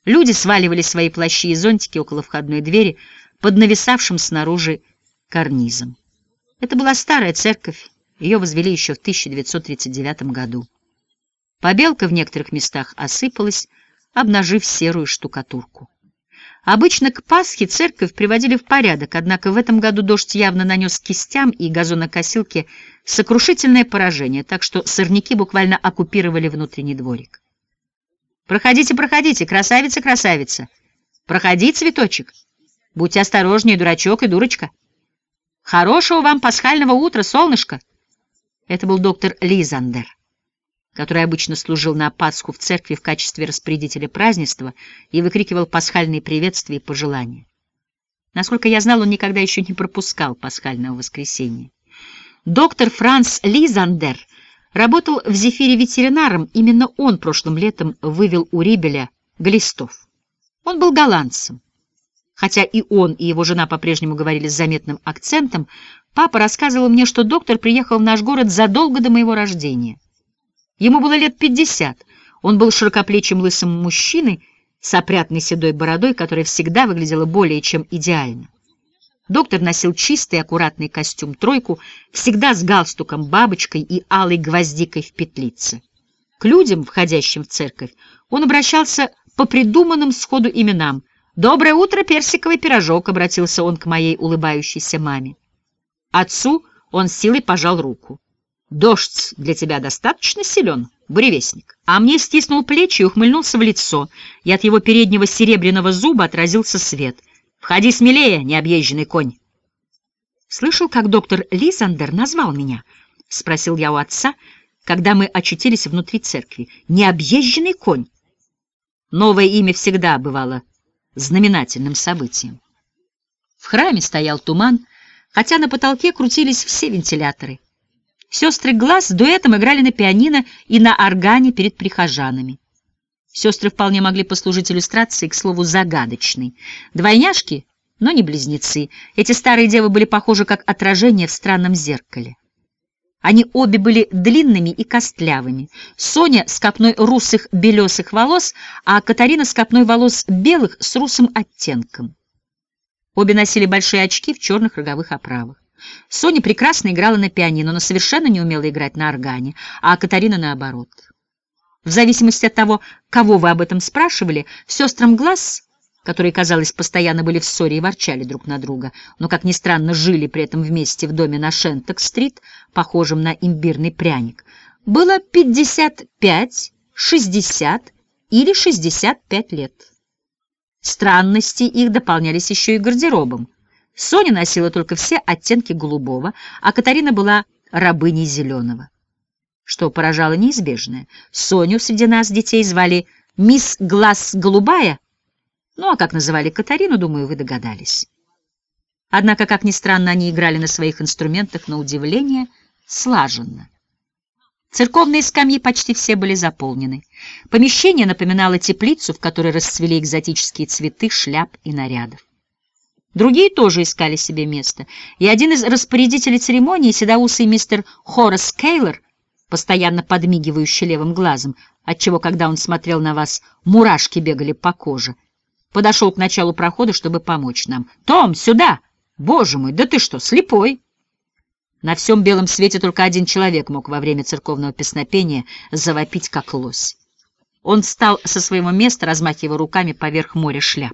Люди сваливали свои плащи и зонтики около входной двери под нависавшим снаружи карнизом. Это была старая церковь, ее возвели еще в 1939 году. Побелка в некоторых местах осыпалась, обнажив серую штукатурку. Обычно к Пасхе церковь приводили в порядок, однако в этом году дождь явно нанес кистям и газонокосилке сокрушительное поражение, так что сорняки буквально оккупировали внутренний дворик. «Проходите, проходите, красавица, красавица! Проходи, цветочек! Будьте осторожнее, дурачок и дурочка! Хорошего вам пасхального утра, солнышко!» Это был доктор Лизандер который обычно служил на Пасху в церкви в качестве распорядителя празднества и выкрикивал пасхальные приветствия и пожелания. Насколько я знал, он никогда еще не пропускал пасхального воскресенья. Доктор Франц Лизандер работал в «Зефире» ветеринаром. Именно он прошлым летом вывел у Рибеля глистов. Он был голландцем. Хотя и он, и его жена по-прежнему говорили с заметным акцентом, папа рассказывал мне, что доктор приехал в наш город задолго до моего рождения. Ему было лет пятьдесят. Он был широкоплечим лысым мужчиной с опрятной седой бородой, которая всегда выглядела более чем идеально. Доктор носил чистый аккуратный костюм-тройку, всегда с галстуком, бабочкой и алой гвоздикой в петлице. К людям, входящим в церковь, он обращался по придуманным сходу именам. «Доброе утро, персиковый пирожок!» — обратился он к моей улыбающейся маме. Отцу он силой пожал руку. Дождь для тебя достаточно силен, буревестник? А мне стиснул плечи и ухмыльнулся в лицо, и от его переднего серебряного зуба отразился свет. «Входи смелее, необъезженный конь!» «Слышал, как доктор Лизандер назвал меня?» — спросил я у отца, когда мы очутились внутри церкви. «Необъезженный конь!» Новое имя всегда бывало знаменательным событием. В храме стоял туман, хотя на потолке крутились все вентиляторы. Сестры Глаз дуэтом играли на пианино и на органе перед прихожанами. Сестры вполне могли послужить иллюстрацией, к слову, загадочной. Двойняшки, но не близнецы. Эти старые девы были похожи как отражение в странном зеркале. Они обе были длинными и костлявыми. Соня с копной русых белесых волос, а Катарина с копной волос белых с русым оттенком. Обе носили большие очки в черных роговых оправах. Соня прекрасно играла на пианино, но совершенно не умела играть на органе, а Катарина наоборот. В зависимости от того, кого вы об этом спрашивали, сестрам Глаз, которые, казалось, постоянно были в ссоре и ворчали друг на друга, но, как ни странно, жили при этом вместе в доме на Шенток-стрит, похожем на имбирный пряник, было 55, 60 или 65 лет. Странности их дополнялись еще и гардеробом. Соня носила только все оттенки голубого, а Катарина была рабыней зеленого. Что поражало неизбежное. Соню среди нас, детей, звали «Мисс Глаз Голубая», ну а как называли Катарину, думаю, вы догадались. Однако, как ни странно, они играли на своих инструментах, на удивление, слаженно. Церковные скамьи почти все были заполнены. Помещение напоминало теплицу, в которой расцвели экзотические цветы, шляп и нарядов. Другие тоже искали себе место, и один из распорядителей церемонии, седоусый мистер Хорас Кейлор, постоянно подмигивающий левым глазом, отчего, когда он смотрел на вас, мурашки бегали по коже, подошел к началу прохода, чтобы помочь нам. «Том, сюда! Боже мой, да ты что, слепой?» На всем белом свете только один человек мог во время церковного песнопения завопить, как лось. Он встал со своего места, размахивая руками поверх моря шляп.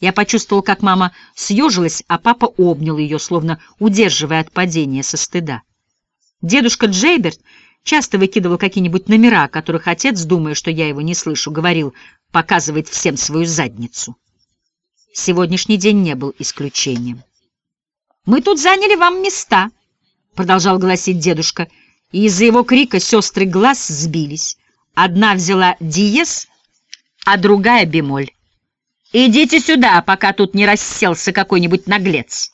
Я почувствовал, как мама съежилась, а папа обнял ее, словно удерживая от падения со стыда. Дедушка Джейберт часто выкидывал какие-нибудь номера, которых отец, думая, что я его не слышу, говорил, показывает всем свою задницу. Сегодняшний день не был исключением. «Мы тут заняли вам места», — продолжал гласить дедушка, и из-за его крика сестры глаз сбились. Одна взяла диез, а другая бемоль. «Идите сюда, пока тут не расселся какой-нибудь наглец».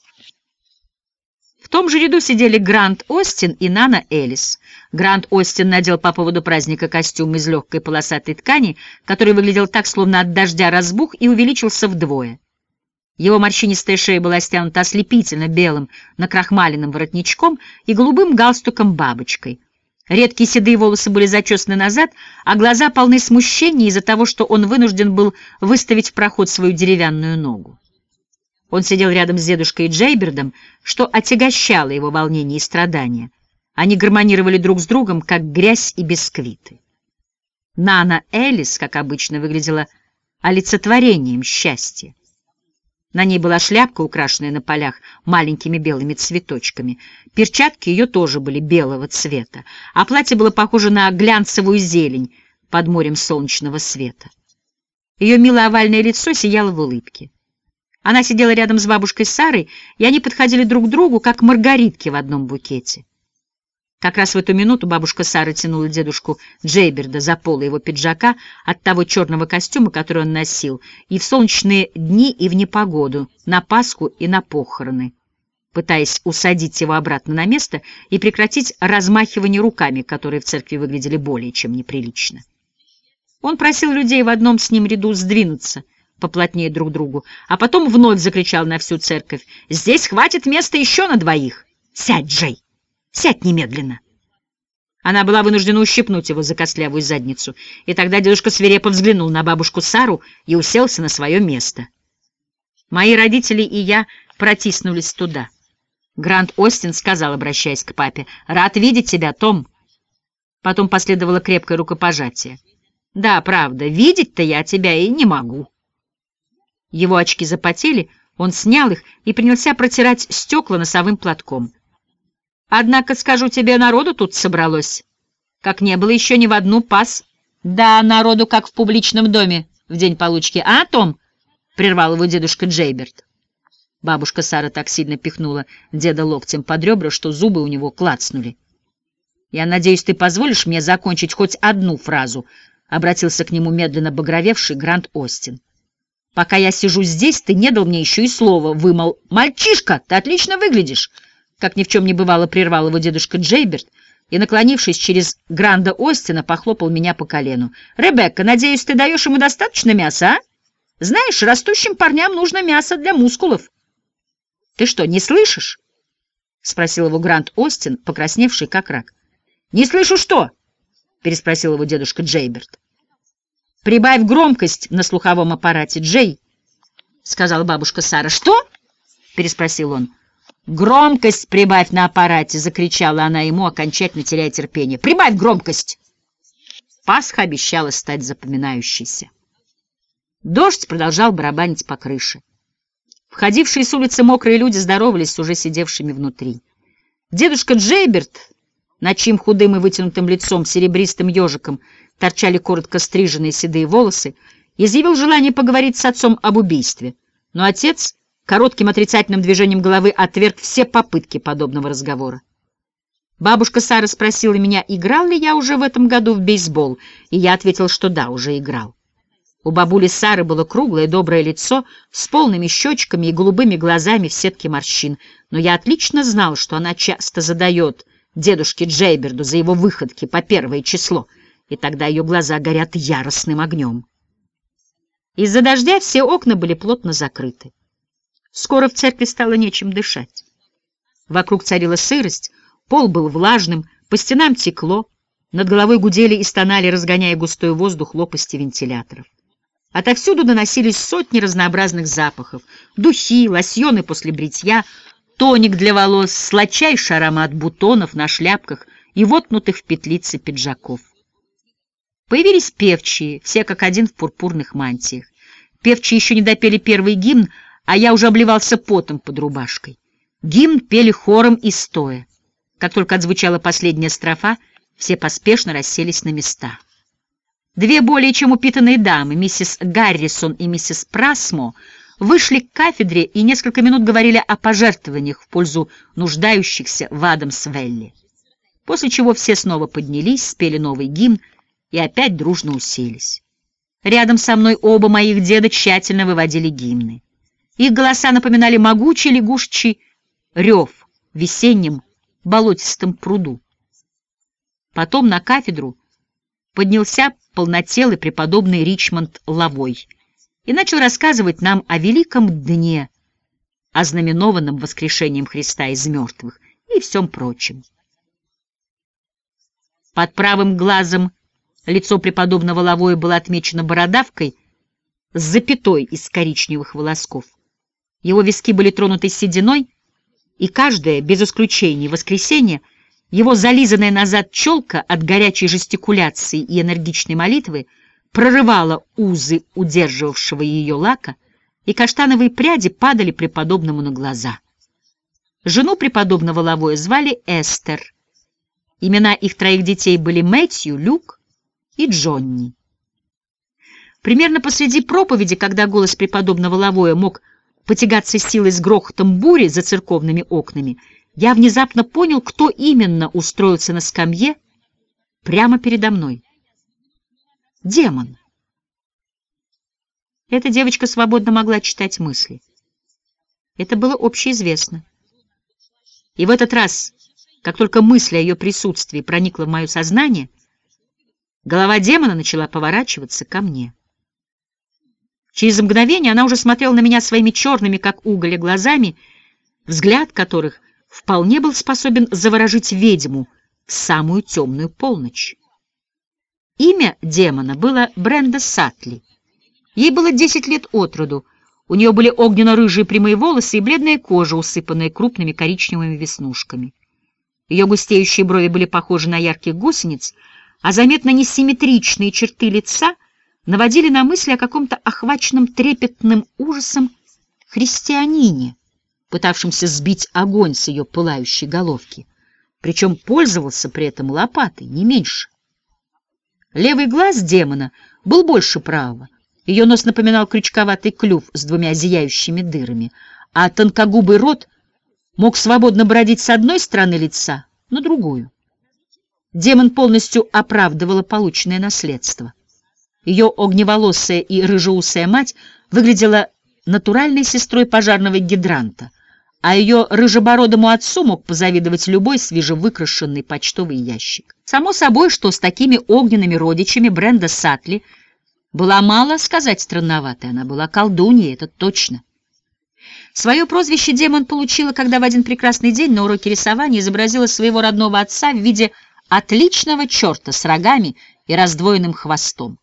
В том же ряду сидели Грант Остин и Нана Элис. Грант Остин надел по поводу праздника костюм из легкой полосатой ткани, который выглядел так, словно от дождя разбух и увеличился вдвое. Его морщинистая шея была стянута ослепительно белым накрахмаленным воротничком и голубым галстуком-бабочкой. Редкие седые волосы были зачесаны назад, а глаза полны смущения из-за того, что он вынужден был выставить в проход свою деревянную ногу. Он сидел рядом с дедушкой Джейбердом, что отягощало его волнение и страдания. Они гармонировали друг с другом, как грязь и бисквиты. Нана Элис, как обычно, выглядела олицетворением счастья. На ней была шляпка, украшенная на полях маленькими белыми цветочками. Перчатки ее тоже были белого цвета, а платье было похоже на глянцевую зелень под морем солнечного света. Ее милое овальное лицо сияло в улыбке. Она сидела рядом с бабушкой Сарой, и они подходили друг к другу, как маргаритки в одном букете. Как раз в эту минуту бабушка Сара тянула дедушку Джейберда за полы его пиджака от того черного костюма, который он носил, и в солнечные дни, и в непогоду, на Пасху и на похороны, пытаясь усадить его обратно на место и прекратить размахивание руками, которые в церкви выглядели более чем неприлично. Он просил людей в одном с ним ряду сдвинуться — поплотнее друг другу, а потом вновь закричал на всю церковь. «Здесь хватит места еще на двоих! Сядь, Джей! Сядь немедленно!» Она была вынуждена ущипнуть его за костлявую задницу, и тогда дедушка свирепо взглянул на бабушку Сару и уселся на свое место. Мои родители и я протиснулись туда. Грант Остин сказал, обращаясь к папе, «Рад видеть тебя, Том». Потом последовало крепкое рукопожатие. «Да, правда, видеть-то я тебя и не могу». Его очки запотели, он снял их и принялся протирать стекла носовым платком. «Однако, скажу тебе, народу тут собралось, как не было еще ни в одну пас. Да, народу, как в публичном доме в день получки. А, Том?» — прервал его дедушка Джейберт. Бабушка Сара так сильно пихнула деда локтем под ребра, что зубы у него клацнули. «Я надеюсь, ты позволишь мне закончить хоть одну фразу», — обратился к нему медленно багровевший Грант Остин. Пока я сижу здесь, ты не дал мне еще и слова, вымол. «Мальчишка, ты отлично выглядишь!» Как ни в чем не бывало, прервал его дедушка Джейберт и, наклонившись через Гранда Остина, похлопал меня по колену. «Ребекка, надеюсь, ты даешь ему достаточно мяса, а? Знаешь, растущим парням нужно мясо для мускулов». «Ты что, не слышишь?» — спросил его Грант Остин, покрасневший как рак. «Не слышу что?» — переспросил его дедушка Джейберт. «Прибавь громкость на слуховом аппарате, Джей», — сказала бабушка Сара. «Что?» — переспросил он. «Громкость прибавь на аппарате!» — закричала она ему, окончательно теряя терпение. «Прибавь громкость!» Пасха обещала стать запоминающейся. Дождь продолжал барабанить по крыше. Входившие с улицы мокрые люди здоровались с уже сидевшими внутри. Дедушка Джейберт, над чьим худым и вытянутым лицом серебристым ежиком торчали коротко стриженные седые волосы, изъявил желание поговорить с отцом об убийстве. Но отец коротким отрицательным движением головы отверг все попытки подобного разговора. Бабушка Сара спросила меня, играл ли я уже в этом году в бейсбол, и я ответил, что да, уже играл. У бабули Сары было круглое доброе лицо с полными щечками и голубыми глазами в сетке морщин, но я отлично знал, что она часто задает дедушке Джейберду за его выходки по первое число — и тогда ее глаза горят яростным огнем. Из-за дождя все окна были плотно закрыты. Скоро в церкви стало нечем дышать. Вокруг царила сырость, пол был влажным, по стенам текло, над головой гудели и стонали, разгоняя густой воздух лопасти вентиляторов. Отовсюду доносились сотни разнообразных запахов. Духи, лосьоны после бритья, тоник для волос, сладчайший аромат бутонов на шляпках и воткнутых в петлицы пиджаков. Появились певчие, все как один в пурпурных мантиях. Певчие еще не допели первый гимн, а я уже обливался потом под рубашкой. Гимн пели хором и стоя. Как только отзвучала последняя строфа, все поспешно расселись на места. Две более чем упитанные дамы, миссис Гаррисон и миссис Прасмо, вышли к кафедре и несколько минут говорили о пожертвованиях в пользу нуждающихся в Адамсвелле. После чего все снова поднялись, спели новый гимн и опять дружно уселись. Рядом со мной оба моих деда тщательно выводили гимны. Их голоса напоминали могучий лягушечий рев в весеннем болотистом пруду. Потом на кафедру поднялся полнотелый преподобный Ричмонд Лавой и начал рассказывать нам о великом дне, ознаменованном воскрешением Христа из мертвых и всем прочем. Под правым глазом лицо преподобного Лавоя было отмечено бородавкой с запятой из коричневых волосков. Его виски были тронуты сединой, и каждое, без исключения, воскресенье — его зализанная назад челка от горячей жестикуляции и энергичной молитвы прорывала узы удерживавшего ее лака, и каштановые пряди падали преподобному на глаза. Жену преподобного Лавоя звали Эстер. Имена их троих детей были Мэтью, Люк и Джонни. Примерно посреди проповеди, когда голос преподобного Лавоя мог потягаться силой с грохотом бури за церковными окнами, я внезапно понял, кто именно устроился на скамье прямо передо мной. Демон. Эта девочка свободно могла читать мысли. Это было общеизвестно. И в этот раз, как только мысль о ее присутствии проникла в мое сознание, голова демона начала поворачиваться ко мне. Через мгновение она уже смотрела на меня своими черными, как уголь, глазами, взгляд которых вполне был способен заворожить ведьму в самую темную полночь. Имя демона было Бренда Сатли. Ей было десять лет от роду, у нее были огненно-рыжие прямые волосы и бледная кожа, усыпанная крупными коричневыми веснушками. Ее густеющие брови были похожи на ярких гусениц, а заметно несимметричные черты лица наводили на мысли о каком-то охваченном трепетным ужасом христианине, пытавшимся сбить огонь с ее пылающей головки, причем пользовался при этом лопатой, не меньше. Левый глаз демона был больше правого, ее нос напоминал крючковатый клюв с двумя зияющими дырами, а тонкогубый рот мог свободно бродить с одной стороны лица на другую. Демон полностью оправдывала полученное наследство. Ее огневолосая и рыжеусая мать выглядела натуральной сестрой пожарного гидранта, а ее рыжебородому отцу мог позавидовать любой свежевыкрашенный почтовый ящик. Само собой, что с такими огненными родичами Бренда Сатли была мало сказать странноватой, она была колдуньей, это точно. Свое прозвище демон получила, когда в один прекрасный день на уроке рисования изобразила своего родного отца в виде отличного черта с рогами и раздвоенным хвостом.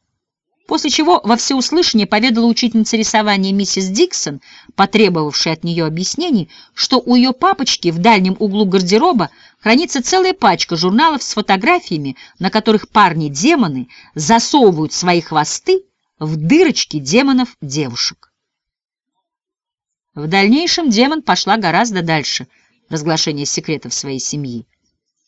После чего во всеуслышание поведала учительница рисования миссис Диксон, потребовавшая от нее объяснений, что у ее папочки в дальнем углу гардероба хранится целая пачка журналов с фотографиями, на которых парни-демоны засовывают свои хвосты в дырочки демонов-девушек. В дальнейшем демон пошла гораздо дальше разглашения секретов своей семьи.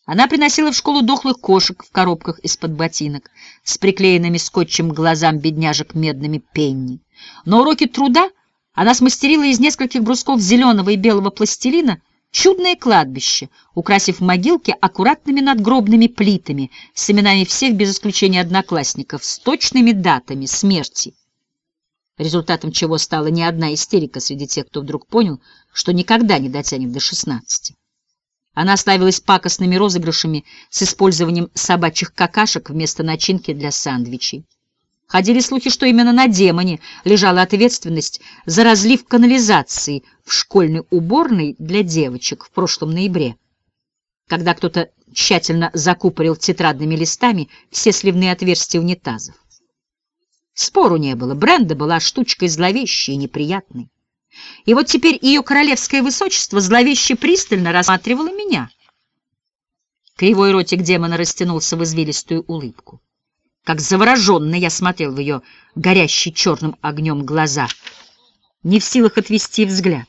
Она приносила в школу дохлых кошек в коробках из-под ботинок с приклеенными скотчем глазам бедняжек медными пенни. На уроке труда она смастерила из нескольких брусков зеленого и белого пластилина чудное кладбище, украсив могилки аккуратными надгробными плитами с именами всех без исключения одноклассников, с точными датами смерти. Результатом чего стала не одна истерика среди тех, кто вдруг понял, что никогда не дотянет до шестнадцати. Она славилась пакостными розыгрышами с использованием собачьих какашек вместо начинки для сэндвичей. Ходили слухи, что именно на демоне лежала ответственность за разлив канализации в школьной уборной для девочек в прошлом ноябре, когда кто-то тщательно закупорил тетрадными листами все сливные отверстия унитазов. Спору не было, Бренда была штучкой зловещей и неприятной. И вот теперь ее королевское высочество зловеще пристально рассматривало меня. Кривой ротик демона растянулся в извилистую улыбку. Как завороженный я смотрел в ее горящий черным огнем глаза, не в силах отвести взгляд.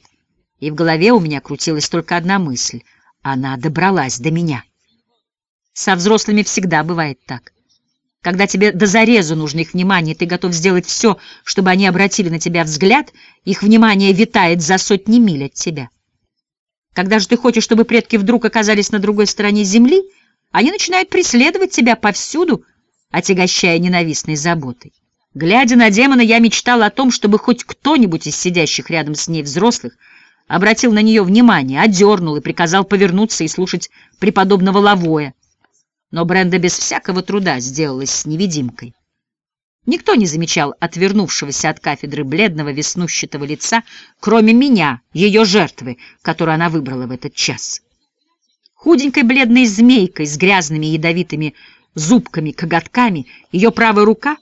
И в голове у меня крутилась только одна мысль — она добралась до меня. Со взрослыми всегда бывает так. Когда тебе до зарезу нужно их внимание, ты готов сделать все, чтобы они обратили на тебя взгляд, их внимание витает за сотни миль от тебя. Когда же ты хочешь, чтобы предки вдруг оказались на другой стороне земли, они начинают преследовать тебя повсюду, отягощая ненавистной заботой. Глядя на демона, я мечтал о том, чтобы хоть кто-нибудь из сидящих рядом с ней взрослых обратил на нее внимание, одернул и приказал повернуться и слушать преподобного Лавоя. Но Бренда без всякого труда сделалась невидимкой. Никто не замечал отвернувшегося от кафедры бледного веснущатого лица, кроме меня, ее жертвы, которую она выбрала в этот час. Худенькой бледной змейкой с грязными ядовитыми зубками-коготками ее правая рука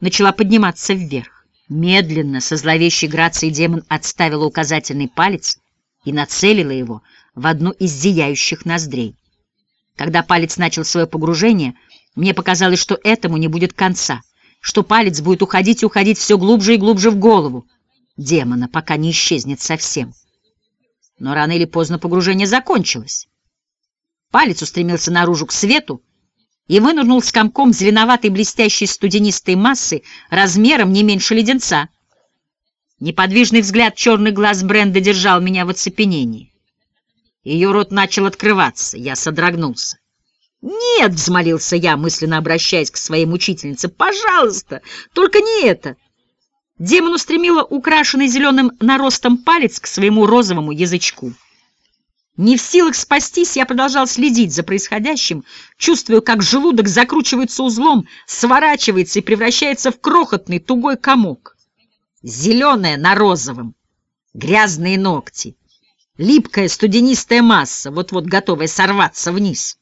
начала подниматься вверх. Медленно, со зловещей грацией демон отставила указательный палец и нацелила его в одну из зияющих ноздрей. Когда палец начал свое погружение, мне показалось, что этому не будет конца — что палец будет уходить и уходить все глубже и глубже в голову демона, пока не исчезнет совсем. Но рано или поздно погружение закончилось. Палец устремился наружу к свету и вынырнул с комком зеленоватой блестящей студенистой массы размером не меньше леденца. Неподвижный взгляд черный глаз Бренда держал меня в оцепенении. Ее рот начал открываться, я содрогнулся. «Нет!» — взмолился я, мысленно обращаясь к своей мучительнице. «Пожалуйста! Только не это!» Демон устремила украшенный зеленым наростом палец к своему розовому язычку. Не в силах спастись, я продолжал следить за происходящим, чувствуя, как желудок закручивается узлом, сворачивается и превращается в крохотный тугой комок. Зеленое на розовом, грязные ногти, липкая студенистая масса, вот-вот готовая сорваться вниз.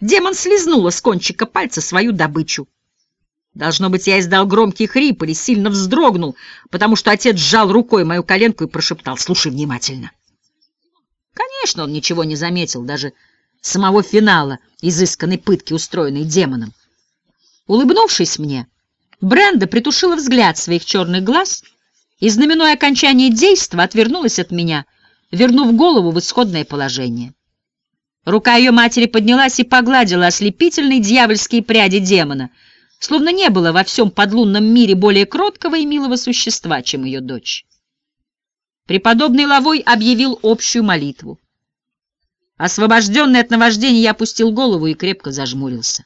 Демон слезнула с кончика пальца свою добычу. Должно быть, я издал громкий хрип или сильно вздрогнул, потому что отец сжал рукой мою коленку и прошептал «Слушай внимательно». Конечно, он ничего не заметил, даже самого финала изысканной пытки, устроенной демоном. Улыбнувшись мне, Бренда притушила взгляд своих черных глаз и, знаменуя окончание действа, отвернулась от меня, вернув голову в исходное положение. Рука ее матери поднялась и погладила ослепительные дьявольские пряди демона, словно не было во всем подлунном мире более кроткого и милого существа, чем ее дочь. Преподобный Лавой объявил общую молитву. Освобожденный от наваждения, я опустил голову и крепко зажмурился.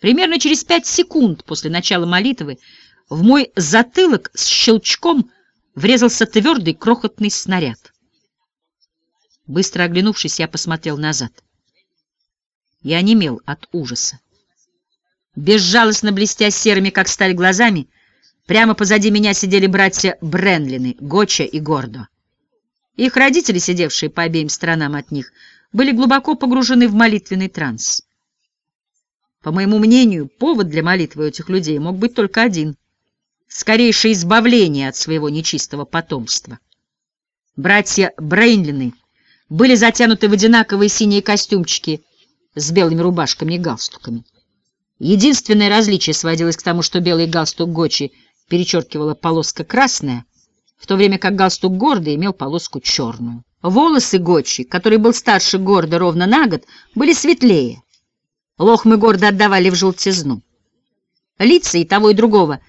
Примерно через пять секунд после начала молитвы в мой затылок с щелчком врезался твердый крохотный снаряд. Быстро оглянувшись, я посмотрел назад. Я онемел от ужаса. Безжалостно блестя серыми, как сталь, глазами, прямо позади меня сидели братья Бренлины, Гоча и Гордо. Их родители, сидевшие по обеим сторонам от них, были глубоко погружены в молитвенный транс. По моему мнению, повод для молитвы этих людей мог быть только один — скорейшее избавление от своего нечистого потомства. Братья Брейнлины — были затянуты в одинаковые синие костюмчики с белыми рубашками и галстуками. Единственное различие сводилось к тому, что белый галстук Гочи перечеркивала полоска красная, в то время как галстук Горда имел полоску черную. Волосы Гочи, который был старше Горда ровно на год, были светлее. Лохмы Горда отдавали в желтизну. Лица и того, и другого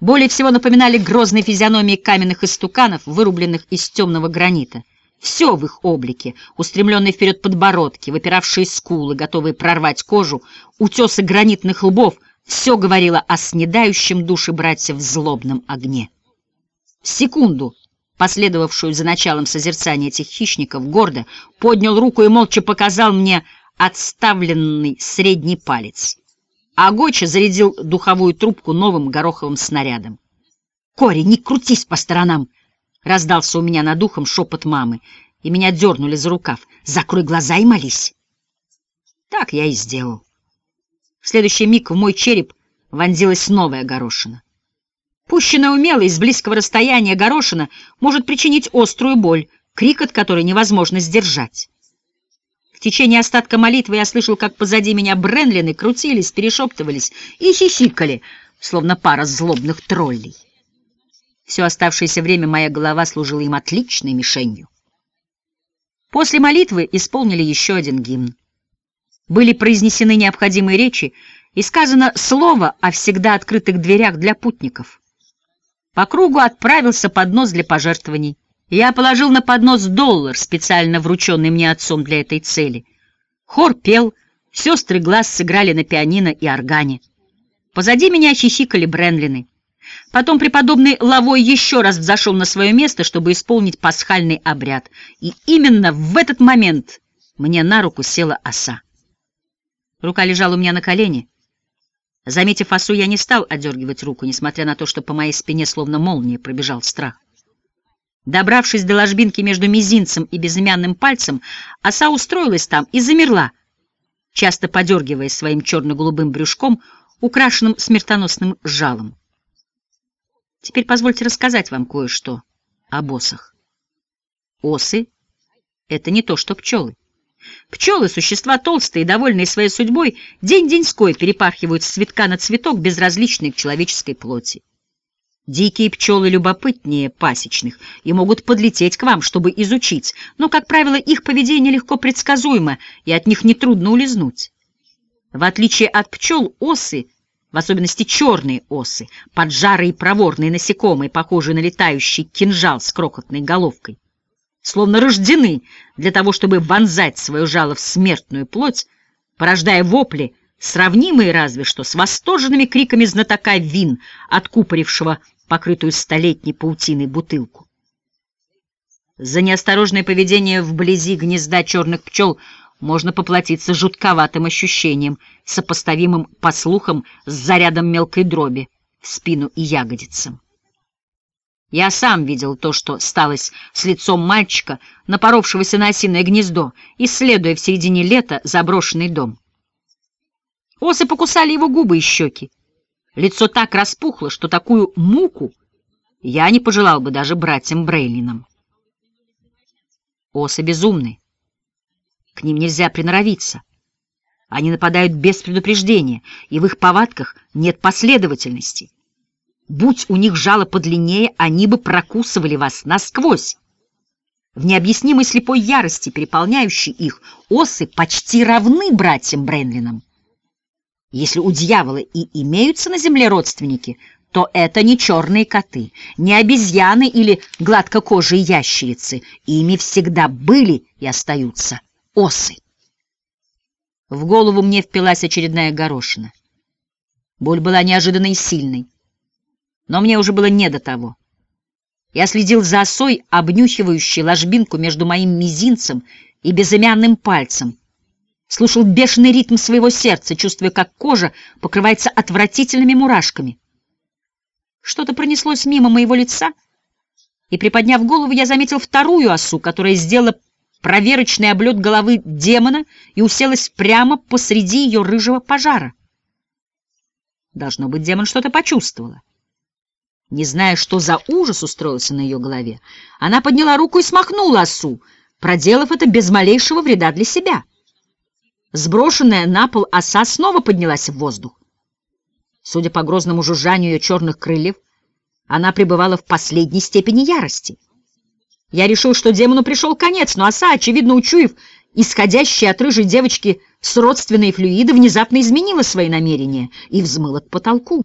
более всего напоминали грозные физиономии каменных истуканов, вырубленных из темного гранита. Все в их облике, устремленные вперед подбородки, выпиравшие скулы, готовые прорвать кожу, утесы гранитных лбов, все говорило о снедающем души братьев злобном огне. Секунду, последовавшую за началом созерцания этих хищников, гордо поднял руку и молча показал мне отставленный средний палец. А Гоча зарядил духовую трубку новым гороховым снарядом. «Кори, не крутись по сторонам!» Раздался у меня над ухом шепот мамы, и меня дернули за рукав. «Закрой глаза и молись!» Так я и сделал. В следующий миг в мой череп вонзилась новая горошина. Пущенная умело из близкого расстояния горошина может причинить острую боль, крик от которой невозможно сдержать. В течение остатка молитвы я слышал, как позади меня Бренлины крутились, перешептывались и хихикали, словно пара злобных троллей. Все оставшееся время моя голова служила им отличной мишенью. После молитвы исполнили еще один гимн. Были произнесены необходимые речи и сказано слово о всегда открытых дверях для путников. По кругу отправился поднос для пожертвований. Я положил на поднос доллар, специально врученный мне отцом для этой цели. Хор пел, сестры глаз сыграли на пианино и органе. Позади меня хихикали Бренлины. Потом преподобный Лавой еще раз взошел на свое место, чтобы исполнить пасхальный обряд. И именно в этот момент мне на руку села оса. Рука лежала у меня на колене. Заметив осу, я не стал одергивать руку, несмотря на то, что по моей спине словно молния пробежал страх. Добравшись до ложбинки между мизинцем и безымянным пальцем, оса устроилась там и замерла, часто подергивая своим черно-голубым брюшком, украшенным смертоносным жалом. Теперь позвольте рассказать вам кое-что об осах. Осы — это не то, что пчелы. Пчелы — существа толстые довольные своей судьбой, день-деньской перепархивают с цветка на цветок, безразличные к человеческой плоти. Дикие пчелы любопытнее пасечных и могут подлететь к вам, чтобы изучить, но, как правило, их поведение легко предсказуемо, и от них нетрудно улизнуть. В отличие от пчел, осы — в особенности черные осы, поджарые проворные насекомые, похожие на летающий кинжал с крокотной головкой, словно рождены для того, чтобы вонзать свое жало в смертную плоть, порождая вопли, сравнимые разве что с восторженными криками знатока вин, откупорившего покрытую столетней паутиной бутылку. За неосторожное поведение вблизи гнезда черных пчел можно поплатиться жутковатым ощущением, сопоставимым, по слухам, с зарядом мелкой дроби в спину и ягодицам. Я сам видел то, что сталось с лицом мальчика, напоровшегося на осиное гнездо, исследуя в середине лета заброшенный дом. Осы покусали его губы и щеки. Лицо так распухло, что такую муку я не пожелал бы даже братьям Брейлинам. Осы безумны. К ним нельзя приноровиться. Они нападают без предупреждения, и в их повадках нет последовательности. Будь у них жало подлиннее, они бы прокусывали вас насквозь. В необъяснимой слепой ярости, переполняющей их, осы почти равны братьям Бренлинам. Если у дьявола и имеются на земле родственники, то это не черные коты, не обезьяны или гладкокожие ящерицы. Ими всегда были и остаются осы. В голову мне впилась очередная горошина. Боль была неожиданной и сильной, но мне уже было не до того. Я следил за осой, обнюхивающей ложбинку между моим мизинцем и безымянным пальцем, слушал бешеный ритм своего сердца, чувствуя, как кожа покрывается отвратительными мурашками. Что-то пронеслось мимо моего лица, и, приподняв голову, я заметил вторую осу, которая сделала проверочный облет головы демона и уселась прямо посреди ее рыжего пожара. Должно быть, демон что-то почувствовала. Не зная, что за ужас устроился на ее голове, она подняла руку и смахнула осу, проделав это без малейшего вреда для себя. Сброшенная на пол оса снова поднялась в воздух. Судя по грозному жужжанию ее черных крыльев, она пребывала в последней степени ярости — я решил, что демону пришел конец, но оса, очевидно учуяв исходящие от рыжей девочки с родственные флюиды, внезапно изменила свои намерения и взмыла к потолку.